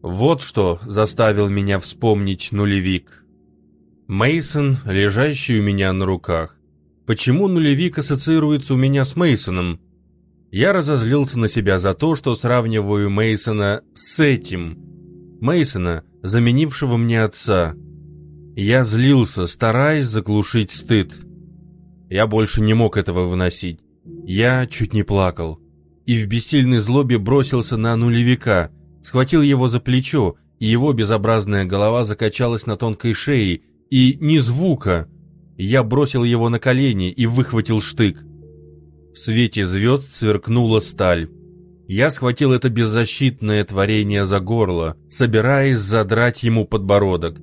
Вот что заставил меня вспомнить нулевик. Мейсон, лежащий у меня на руках. Почему нулевик ассоциируется у меня с Мейсоном? Я разозлился на себя за то, что сравниваю Мейсона с этим. Мейсона, заменившего мне отца. Я злился, стараясь заглушить стыд. Я больше не мог этого выносить. Я чуть не плакал. И в бессильной злобе бросился на нулевика, схватил его за плечо, и его безобразная голова закачалась на тонкой шее, и ни звука. Я бросил его на колени и выхватил штык. В свете звезд сверкнула сталь. Я схватил это беззащитное творение за горло, собираясь задрать ему подбородок.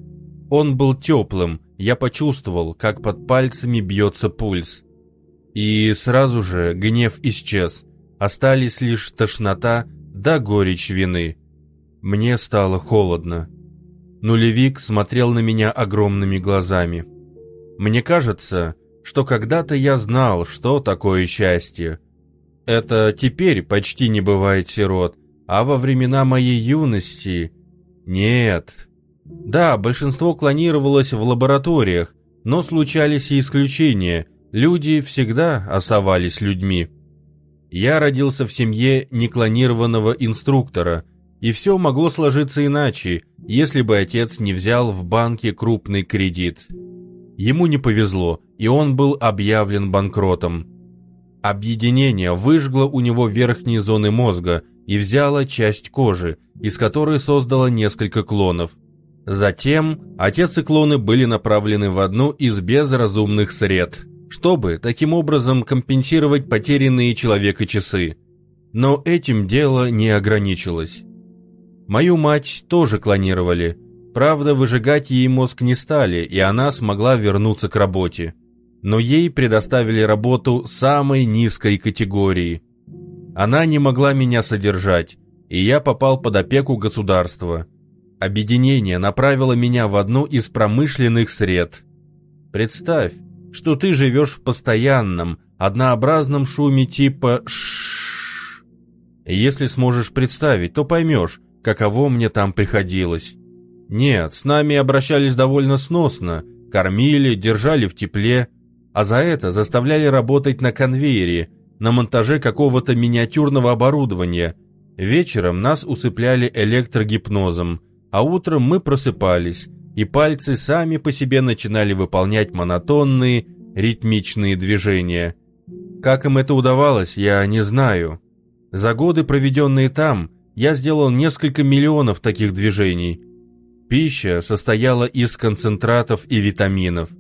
Он был теплым, я почувствовал, как под пальцами бьется пульс. И сразу же гнев исчез. Остались лишь тошнота да горечь вины. Мне стало холодно. Нулевик смотрел на меня огромными глазами. Мне кажется, что когда-то я знал, что такое счастье. Это теперь почти не бывает сирот, а во времена моей юности... Нет. Да, большинство клонировалось в лабораториях, но случались и исключения – Люди всегда оставались людьми. Я родился в семье неклонированного инструктора, и все могло сложиться иначе, если бы отец не взял в банке крупный кредит. Ему не повезло, и он был объявлен банкротом. Объединение выжгло у него верхние зоны мозга и взяло часть кожи, из которой создало несколько клонов. Затем отец и клоны были направлены в одну из безразумных сред – чтобы таким образом компенсировать потерянные человека часы. Но этим дело не ограничилось. Мою мать тоже клонировали. Правда, выжигать ей мозг не стали, и она смогла вернуться к работе. Но ей предоставили работу самой низкой категории. Она не могла меня содержать, и я попал под опеку государства. Объединение направило меня в одну из промышленных сред. Представь, что ты живешь в постоянном, однообразном шуме типа «шшш». Если сможешь представить, то поймешь, каково мне там приходилось. Нет, с нами обращались довольно сносно, кормили, держали в тепле, а за это заставляли работать на конвейере, на монтаже какого-то миниатюрного оборудования. Вечером нас усыпляли электрогипнозом, а утром мы просыпались, и пальцы сами по себе начинали выполнять монотонные, ритмичные движения. Как им это удавалось, я не знаю. За годы, проведенные там, я сделал несколько миллионов таких движений. Пища состояла из концентратов и витаминов.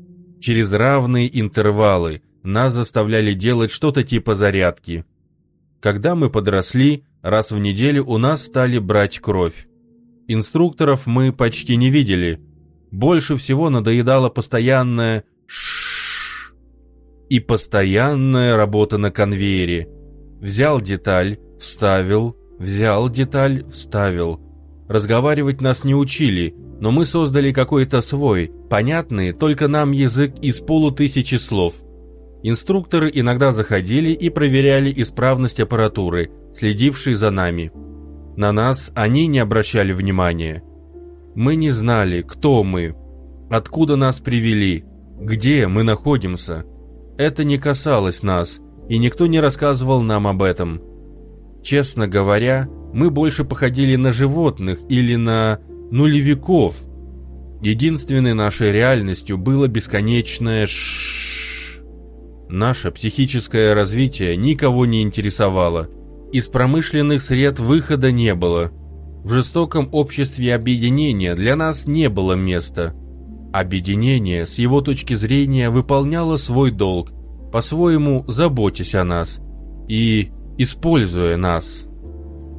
Через равные интервалы нас заставляли делать что-то типа зарядки. Когда мы подросли, раз в неделю у нас стали брать кровь. Инструкторов мы почти не видели – больше всего надоедала постоянная ш и постоянная работа на конвейере. Взял деталь, вставил, взял деталь, вставил. Разговаривать нас не учили, но мы создали какой-то свой, понятный только нам язык из полутысячи слов. Инструкторы иногда заходили и проверяли исправность аппаратуры, следившей за нами. На нас они не обращали внимания. Мы не знали, кто мы, откуда нас привели, где мы находимся. Это не касалось нас, и никто не рассказывал нам об этом. Честно говоря, мы больше походили на животных или на нулевиков. Единственной нашей реальностью было бесконечное ш. Наше психическое развитие никого не интересовало. Из промышленных сред выхода не было – в жестоком обществе объединения для нас не было места. Объединение, с его точки зрения, выполняло свой долг, по-своему заботясь о нас. И используя нас.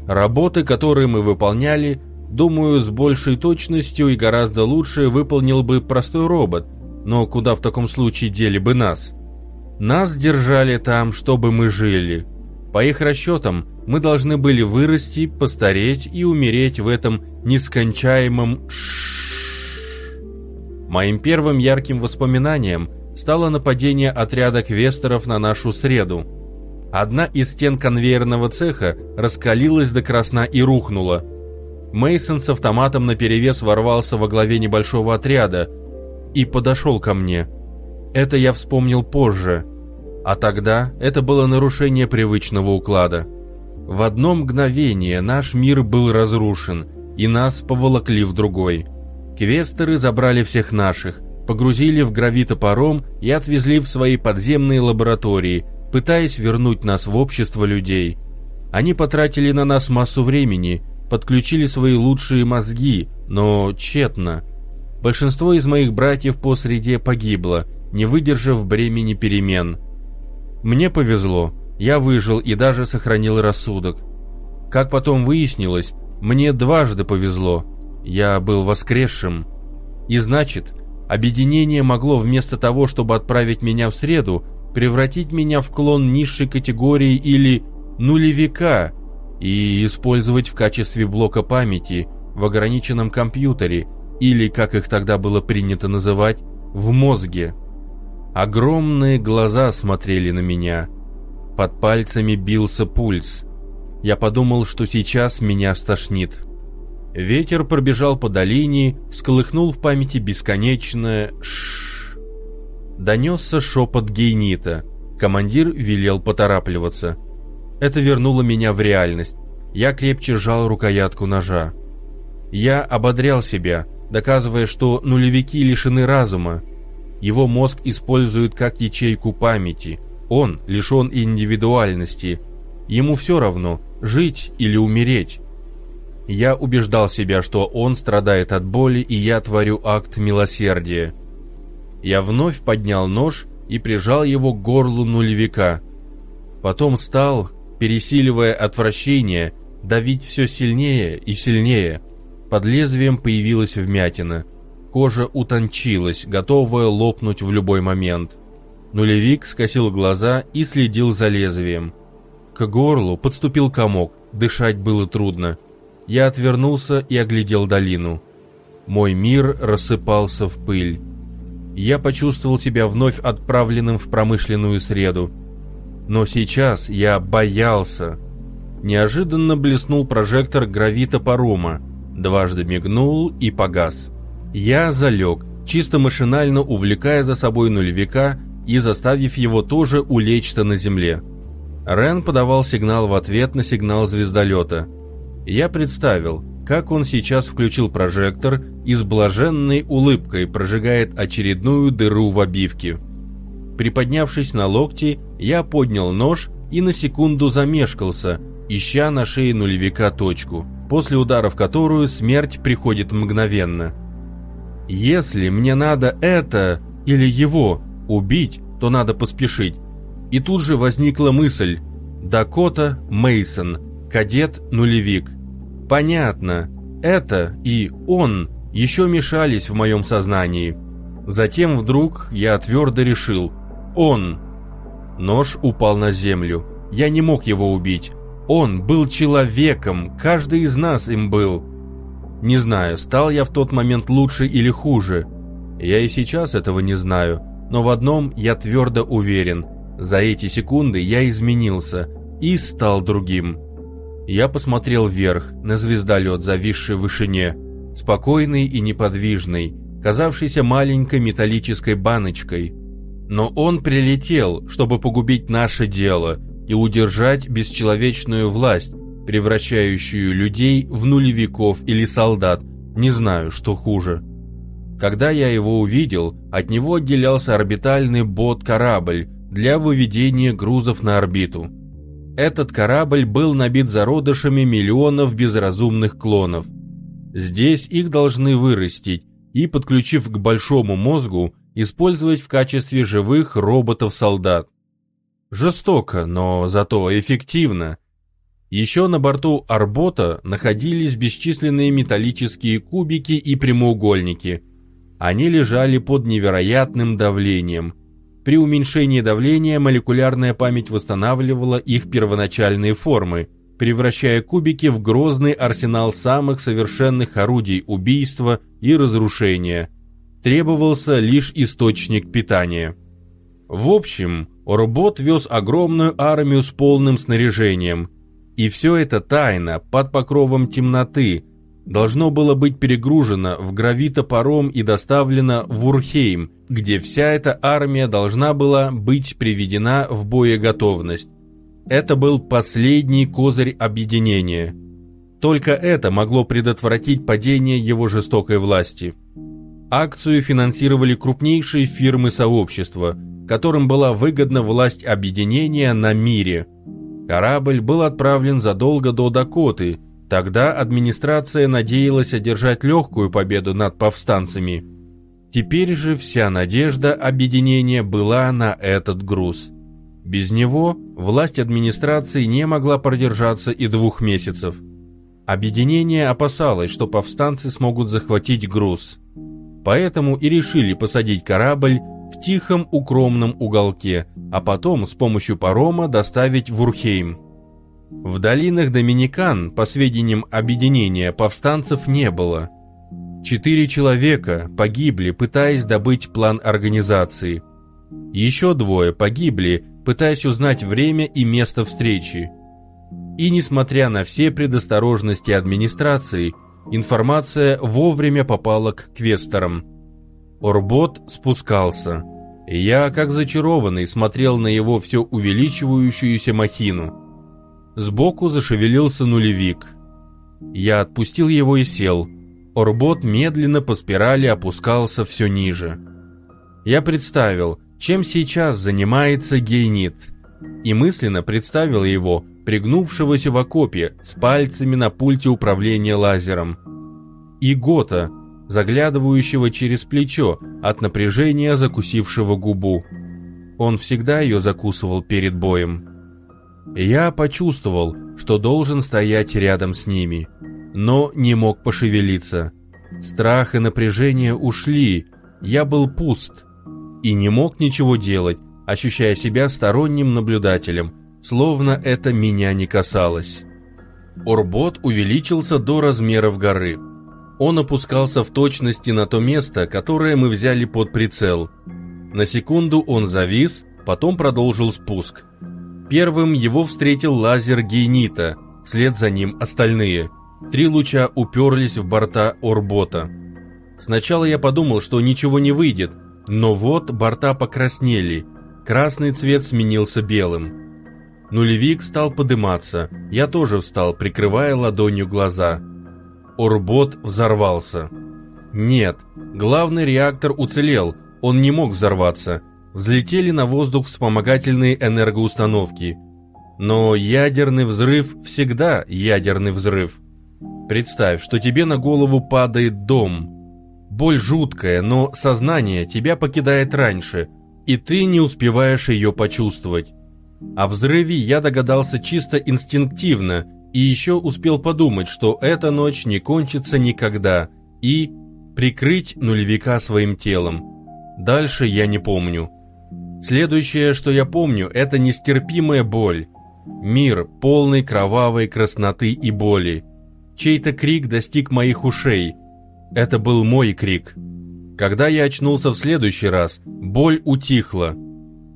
Работы, которые мы выполняли, думаю, с большей точностью и гораздо лучше выполнил бы простой робот, но куда в таком случае дели бы нас? Нас держали там, чтобы мы жили. По их расчетам, мы должны были вырасти, постареть и умереть в этом нескончаемом ш. Моим первым ярким воспоминанием стало нападение отряда квестеров на нашу среду. Одна из стен конвейерного цеха раскалилась до красна и рухнула. Мейсон с автоматом наперевес ворвался во главе небольшого отряда и подошел ко мне. Это я вспомнил позже, а тогда это было нарушение привычного уклада. В одно мгновение наш мир был разрушен, и нас поволокли в другой. Квестеры забрали всех наших, погрузили в гравитопаром и отвезли в свои подземные лаборатории, пытаясь вернуть нас в общество людей. Они потратили на нас массу времени, подключили свои лучшие мозги, но тщетно. Большинство из моих братьев по среде погибло, не выдержав бремени перемен. Мне повезло, я выжил и даже сохранил рассудок. Как потом выяснилось, мне дважды повезло, я был воскресшим. И значит, Объединение могло вместо того, чтобы отправить меня в среду, превратить меня в клон низшей категории или нулевика и использовать в качестве блока памяти в ограниченном компьютере или, как их тогда было принято называть, в мозге. Огромные глаза смотрели на меня. Под пальцами бился пульс. Я подумал, что сейчас меня стошнит. Ветер пробежал по долине, всколыхнул в памяти бесконечное «ш». Донесся шепот гейнита. Командир велел поторапливаться. Это вернуло меня в реальность. Я крепче сжал рукоятку ножа. Я ободрял себя, доказывая, что нулевики лишены разума. Его мозг используют как ячейку памяти. Он лишен индивидуальности. Ему все равно, жить или умереть. Я убеждал себя, что он страдает от боли, и я творю акт милосердия. Я вновь поднял нож и прижал его к горлу нулевика. Потом стал, пересиливая отвращение, давить все сильнее и сильнее. Под лезвием появилась вмятина. Кожа утончилась, готовая лопнуть в любой момент. Нулевик скосил глаза и следил за лезвием. К горлу подступил комок, дышать было трудно. Я отвернулся и оглядел долину. Мой мир рассыпался в пыль. Я почувствовал себя вновь отправленным в промышленную среду. Но сейчас я боялся. Неожиданно блеснул прожектор гравита парома, дважды мигнул и погас. Я залег, чисто машинально увлекая за собой нулевика и заставив его тоже улечься на земле. Рен подавал сигнал в ответ на сигнал звездолета – я представил, как он сейчас включил прожектор и с блаженной улыбкой прожигает очередную дыру в обивке. Приподнявшись на локти, я поднял нож и на секунду замешкался, ища на шее нулевика точку, после удара в которую смерть приходит мгновенно. Если мне надо это или его убить, то надо поспешить. И тут же возникла мысль: Дакота Мейсон, кадет-нулевик. Понятно, это и он еще мешались в моем сознании. Затем вдруг я твердо решил «Он». Нож упал на землю. Я не мог его убить. Он был человеком, каждый из нас им был. Не знаю, стал я в тот момент лучше или хуже. Я и сейчас этого не знаю, но в одном я твердо уверен. За эти секунды я изменился и стал другим. Я посмотрел вверх, на звездолет, зависший в вышине, спокойный и неподвижный, казавшийся маленькой металлической баночкой. Но он прилетел, чтобы погубить наше дело и удержать бесчеловечную власть, превращающую людей в нулевиков или солдат, не знаю, что хуже. Когда я его увидел, от него отделялся орбитальный бот-корабль для выведения грузов на орбиту. Этот корабль был набит зародышами миллионов безразумных клонов. Здесь их должны вырастить и, подключив к большому мозгу, использовать в качестве живых роботов-солдат. Жестоко, но зато эффективно. Еще на борту Арбота находились бесчисленные металлические кубики и прямоугольники. Они лежали под невероятным давлением. При уменьшении давления молекулярная память восстанавливала их первоначальные формы, превращая кубики в грозный арсенал самых совершенных орудий убийства и разрушения. Требовался лишь источник питания. В общем, Орбот вез огромную армию с полным снаряжением – и все это тайно, под покровом темноты, должно было быть перегружено в гравитопаром и доставлено в Урхейм, где вся эта армия должна была быть приведена в боеготовность. Это был последний козырь объединения. Только это могло предотвратить падение его жестокой власти. Акцию финансировали крупнейшие фирмы сообщества, которым была выгодна власть объединения на мире – Корабль был отправлен задолго до Дакоты, тогда администрация надеялась одержать легкую победу над повстанцами. Теперь же вся надежда объединения была на этот груз. Без него власть администрации не могла продержаться и двух месяцев. Объединение опасалось, что повстанцы смогут захватить груз. Поэтому и решили посадить корабль в тихом укромном уголке, а потом с помощью парома доставить в Урхейм. В долинах Доминикан, по сведениям объединения, повстанцев не было. Четыре человека погибли, пытаясь добыть план организации. Еще двое погибли, пытаясь узнать время и место встречи. И несмотря на все предосторожности администрации, информация вовремя попала к квесторам – Орбот спускался. Я, как зачарованный, смотрел на его все увеличивающуюся махину. Сбоку зашевелился нулевик. Я отпустил его и сел. Орбот медленно по спирали опускался все ниже. Я представил, чем сейчас занимается гейнит. И мысленно представил его, пригнувшегося в окопе, с пальцами на пульте управления лазером. И Гота, заглядывающего через плечо от напряжения закусившего губу. Он всегда ее закусывал перед боем. Я почувствовал, что должен стоять рядом с ними, но не мог пошевелиться. Страх и напряжение ушли, я был пуст и не мог ничего делать, ощущая себя сторонним наблюдателем, словно это меня не касалось. Орбот увеличился до размеров горы – он опускался в точности на то место, которое мы взяли под прицел. На секунду он завис, потом продолжил спуск. Первым его встретил лазер гейнита, вслед за ним остальные. Три луча уперлись в борта Орбота. Сначала я подумал, что ничего не выйдет, но вот борта покраснели, красный цвет сменился белым. Нулевик стал подыматься, я тоже встал, прикрывая ладонью глаза. Орбот взорвался. Нет, главный реактор уцелел, он не мог взорваться. Взлетели на воздух вспомогательные энергоустановки. Но ядерный взрыв всегда ядерный взрыв. Представь, что тебе на голову падает дом. Боль жуткая, но сознание тебя покидает раньше, и ты не успеваешь ее почувствовать. О взрыве я догадался чисто инстинктивно – и еще успел подумать, что эта ночь не кончится никогда, и прикрыть нулевика своим телом. Дальше я не помню. Следующее, что я помню, это нестерпимая боль. Мир, полный кровавой красноты и боли. Чей-то крик достиг моих ушей. Это был мой крик. Когда я очнулся в следующий раз, боль утихла.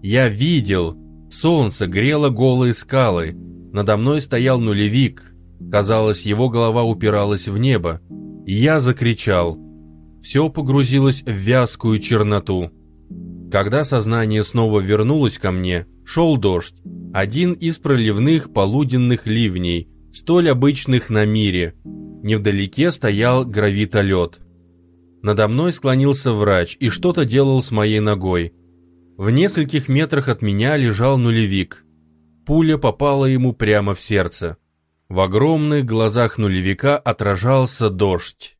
Я видел. Солнце грело голые скалы, надо мной стоял нулевик. Казалось, его голова упиралась в небо. Я закричал. Все погрузилось в вязкую черноту. Когда сознание снова вернулось ко мне, шел дождь. Один из проливных полуденных ливней, столь обычных на мире. Невдалеке стоял гравитолет. Надо мной склонился врач и что-то делал с моей ногой. В нескольких метрах от меня лежал нулевик. Пуля попала ему прямо в сердце. В огромных глазах нулевика отражался дождь.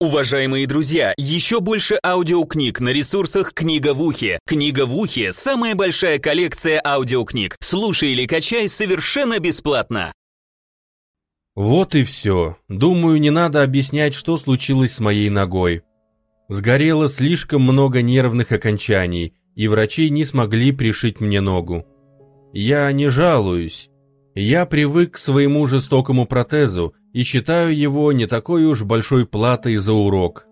Уважаемые друзья, еще больше аудиокниг на ресурсах «Книга в ухе». «Книга в ухе» — самая большая коллекция аудиокниг. Слушай или качай совершенно бесплатно. Вот и все. Думаю, не надо объяснять, что случилось с моей ногой. Сгорело слишком много нервных окончаний, и врачи не смогли пришить мне ногу. Я не жалуюсь. Я привык к своему жестокому протезу и считаю его не такой уж большой платой за урок.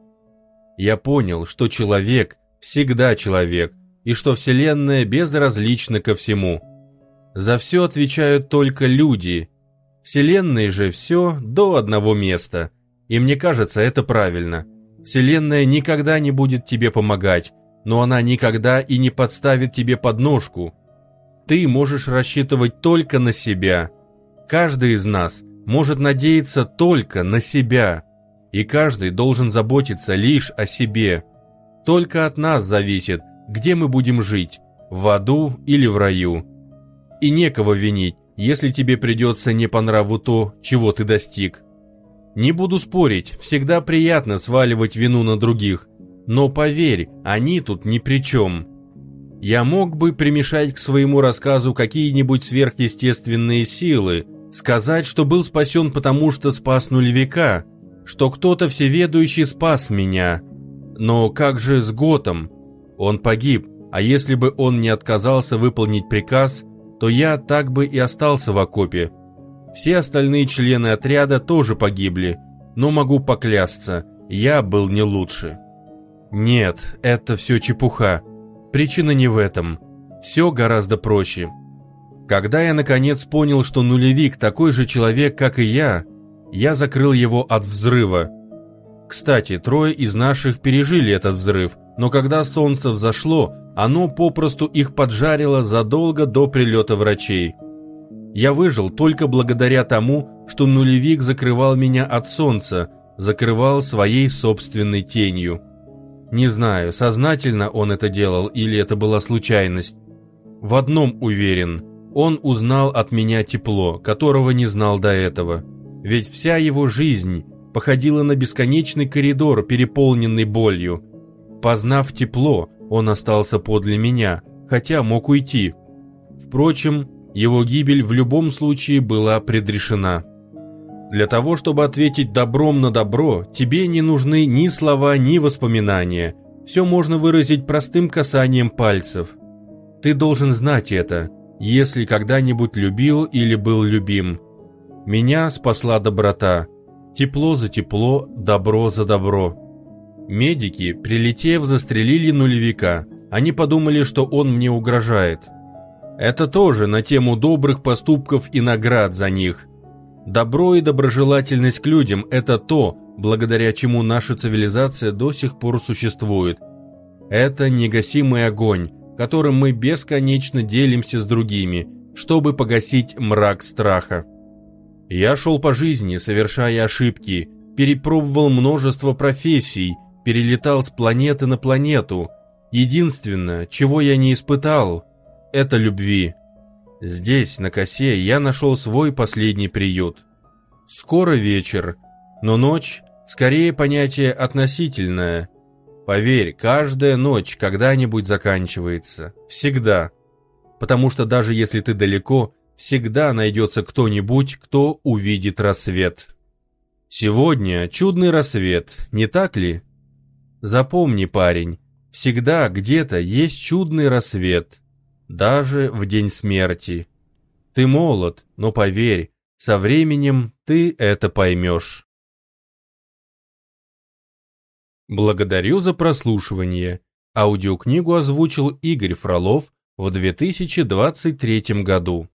Я понял, что человек всегда человек, и что Вселенная безразлична ко всему. За все отвечают только люди. Вселенной же все до одного места, и мне кажется, это правильно. Вселенная никогда не будет тебе помогать, но она никогда и не подставит тебе подножку. Ты можешь рассчитывать только на себя. Каждый из нас – может надеяться только на себя, и каждый должен заботиться лишь о себе. Только от нас зависит, где мы будем жить, в аду или в раю. И некого винить, если тебе придется не по нраву то, чего ты достиг. Не буду спорить, всегда приятно сваливать вину на других, но поверь, они тут ни при чем. Я мог бы примешать к своему рассказу какие-нибудь сверхъестественные силы, Сказать, что был спасен потому, что спас нулевика, что кто-то всеведущий спас меня. Но как же с Готом? Он погиб, а если бы он не отказался выполнить приказ, то я так бы и остался в окопе. Все остальные члены отряда тоже погибли, но могу поклясться, я был не лучше. Нет, это все чепуха. Причина не в этом. Все гораздо проще. Когда я наконец понял, что нулевик такой же человек, как и я, я закрыл его от взрыва. Кстати, трое из наших пережили этот взрыв, но когда солнце взошло, оно попросту их поджарило задолго до прилета врачей. Я выжил только благодаря тому, что нулевик закрывал меня от солнца, закрывал своей собственной тенью. Не знаю, сознательно он это делал или это была случайность. В одном уверен – он узнал от меня тепло, которого не знал до этого. Ведь вся его жизнь походила на бесконечный коридор, переполненный болью. Познав тепло, он остался подле меня, хотя мог уйти. Впрочем, его гибель в любом случае была предрешена. Для того, чтобы ответить добром на добро, тебе не нужны ни слова, ни воспоминания. Все можно выразить простым касанием пальцев. Ты должен знать это – если когда-нибудь любил или был любим. Меня спасла доброта. Тепло за тепло, добро за добро. Медики, прилетев, застрелили нулевика. Они подумали, что он мне угрожает. Это тоже на тему добрых поступков и наград за них. Добро и доброжелательность к людям – это то, благодаря чему наша цивилизация до сих пор существует. Это негасимый огонь, которым мы бесконечно делимся с другими, чтобы погасить мрак страха. Я шел по жизни, совершая ошибки, перепробовал множество профессий, перелетал с планеты на планету. Единственное, чего я не испытал, это любви. Здесь, на косе, я нашел свой последний приют. Скоро вечер, но ночь – скорее понятие относительное – Поверь, каждая ночь когда-нибудь заканчивается. Всегда. Потому что даже если ты далеко, всегда найдется кто-нибудь, кто увидит рассвет. Сегодня чудный рассвет, не так ли? Запомни, парень, всегда где-то есть чудный рассвет, даже в день смерти. Ты молод, но поверь, со временем ты это поймешь. Благодарю за прослушивание. Аудиокнигу озвучил Игорь Фролов в 2023 году.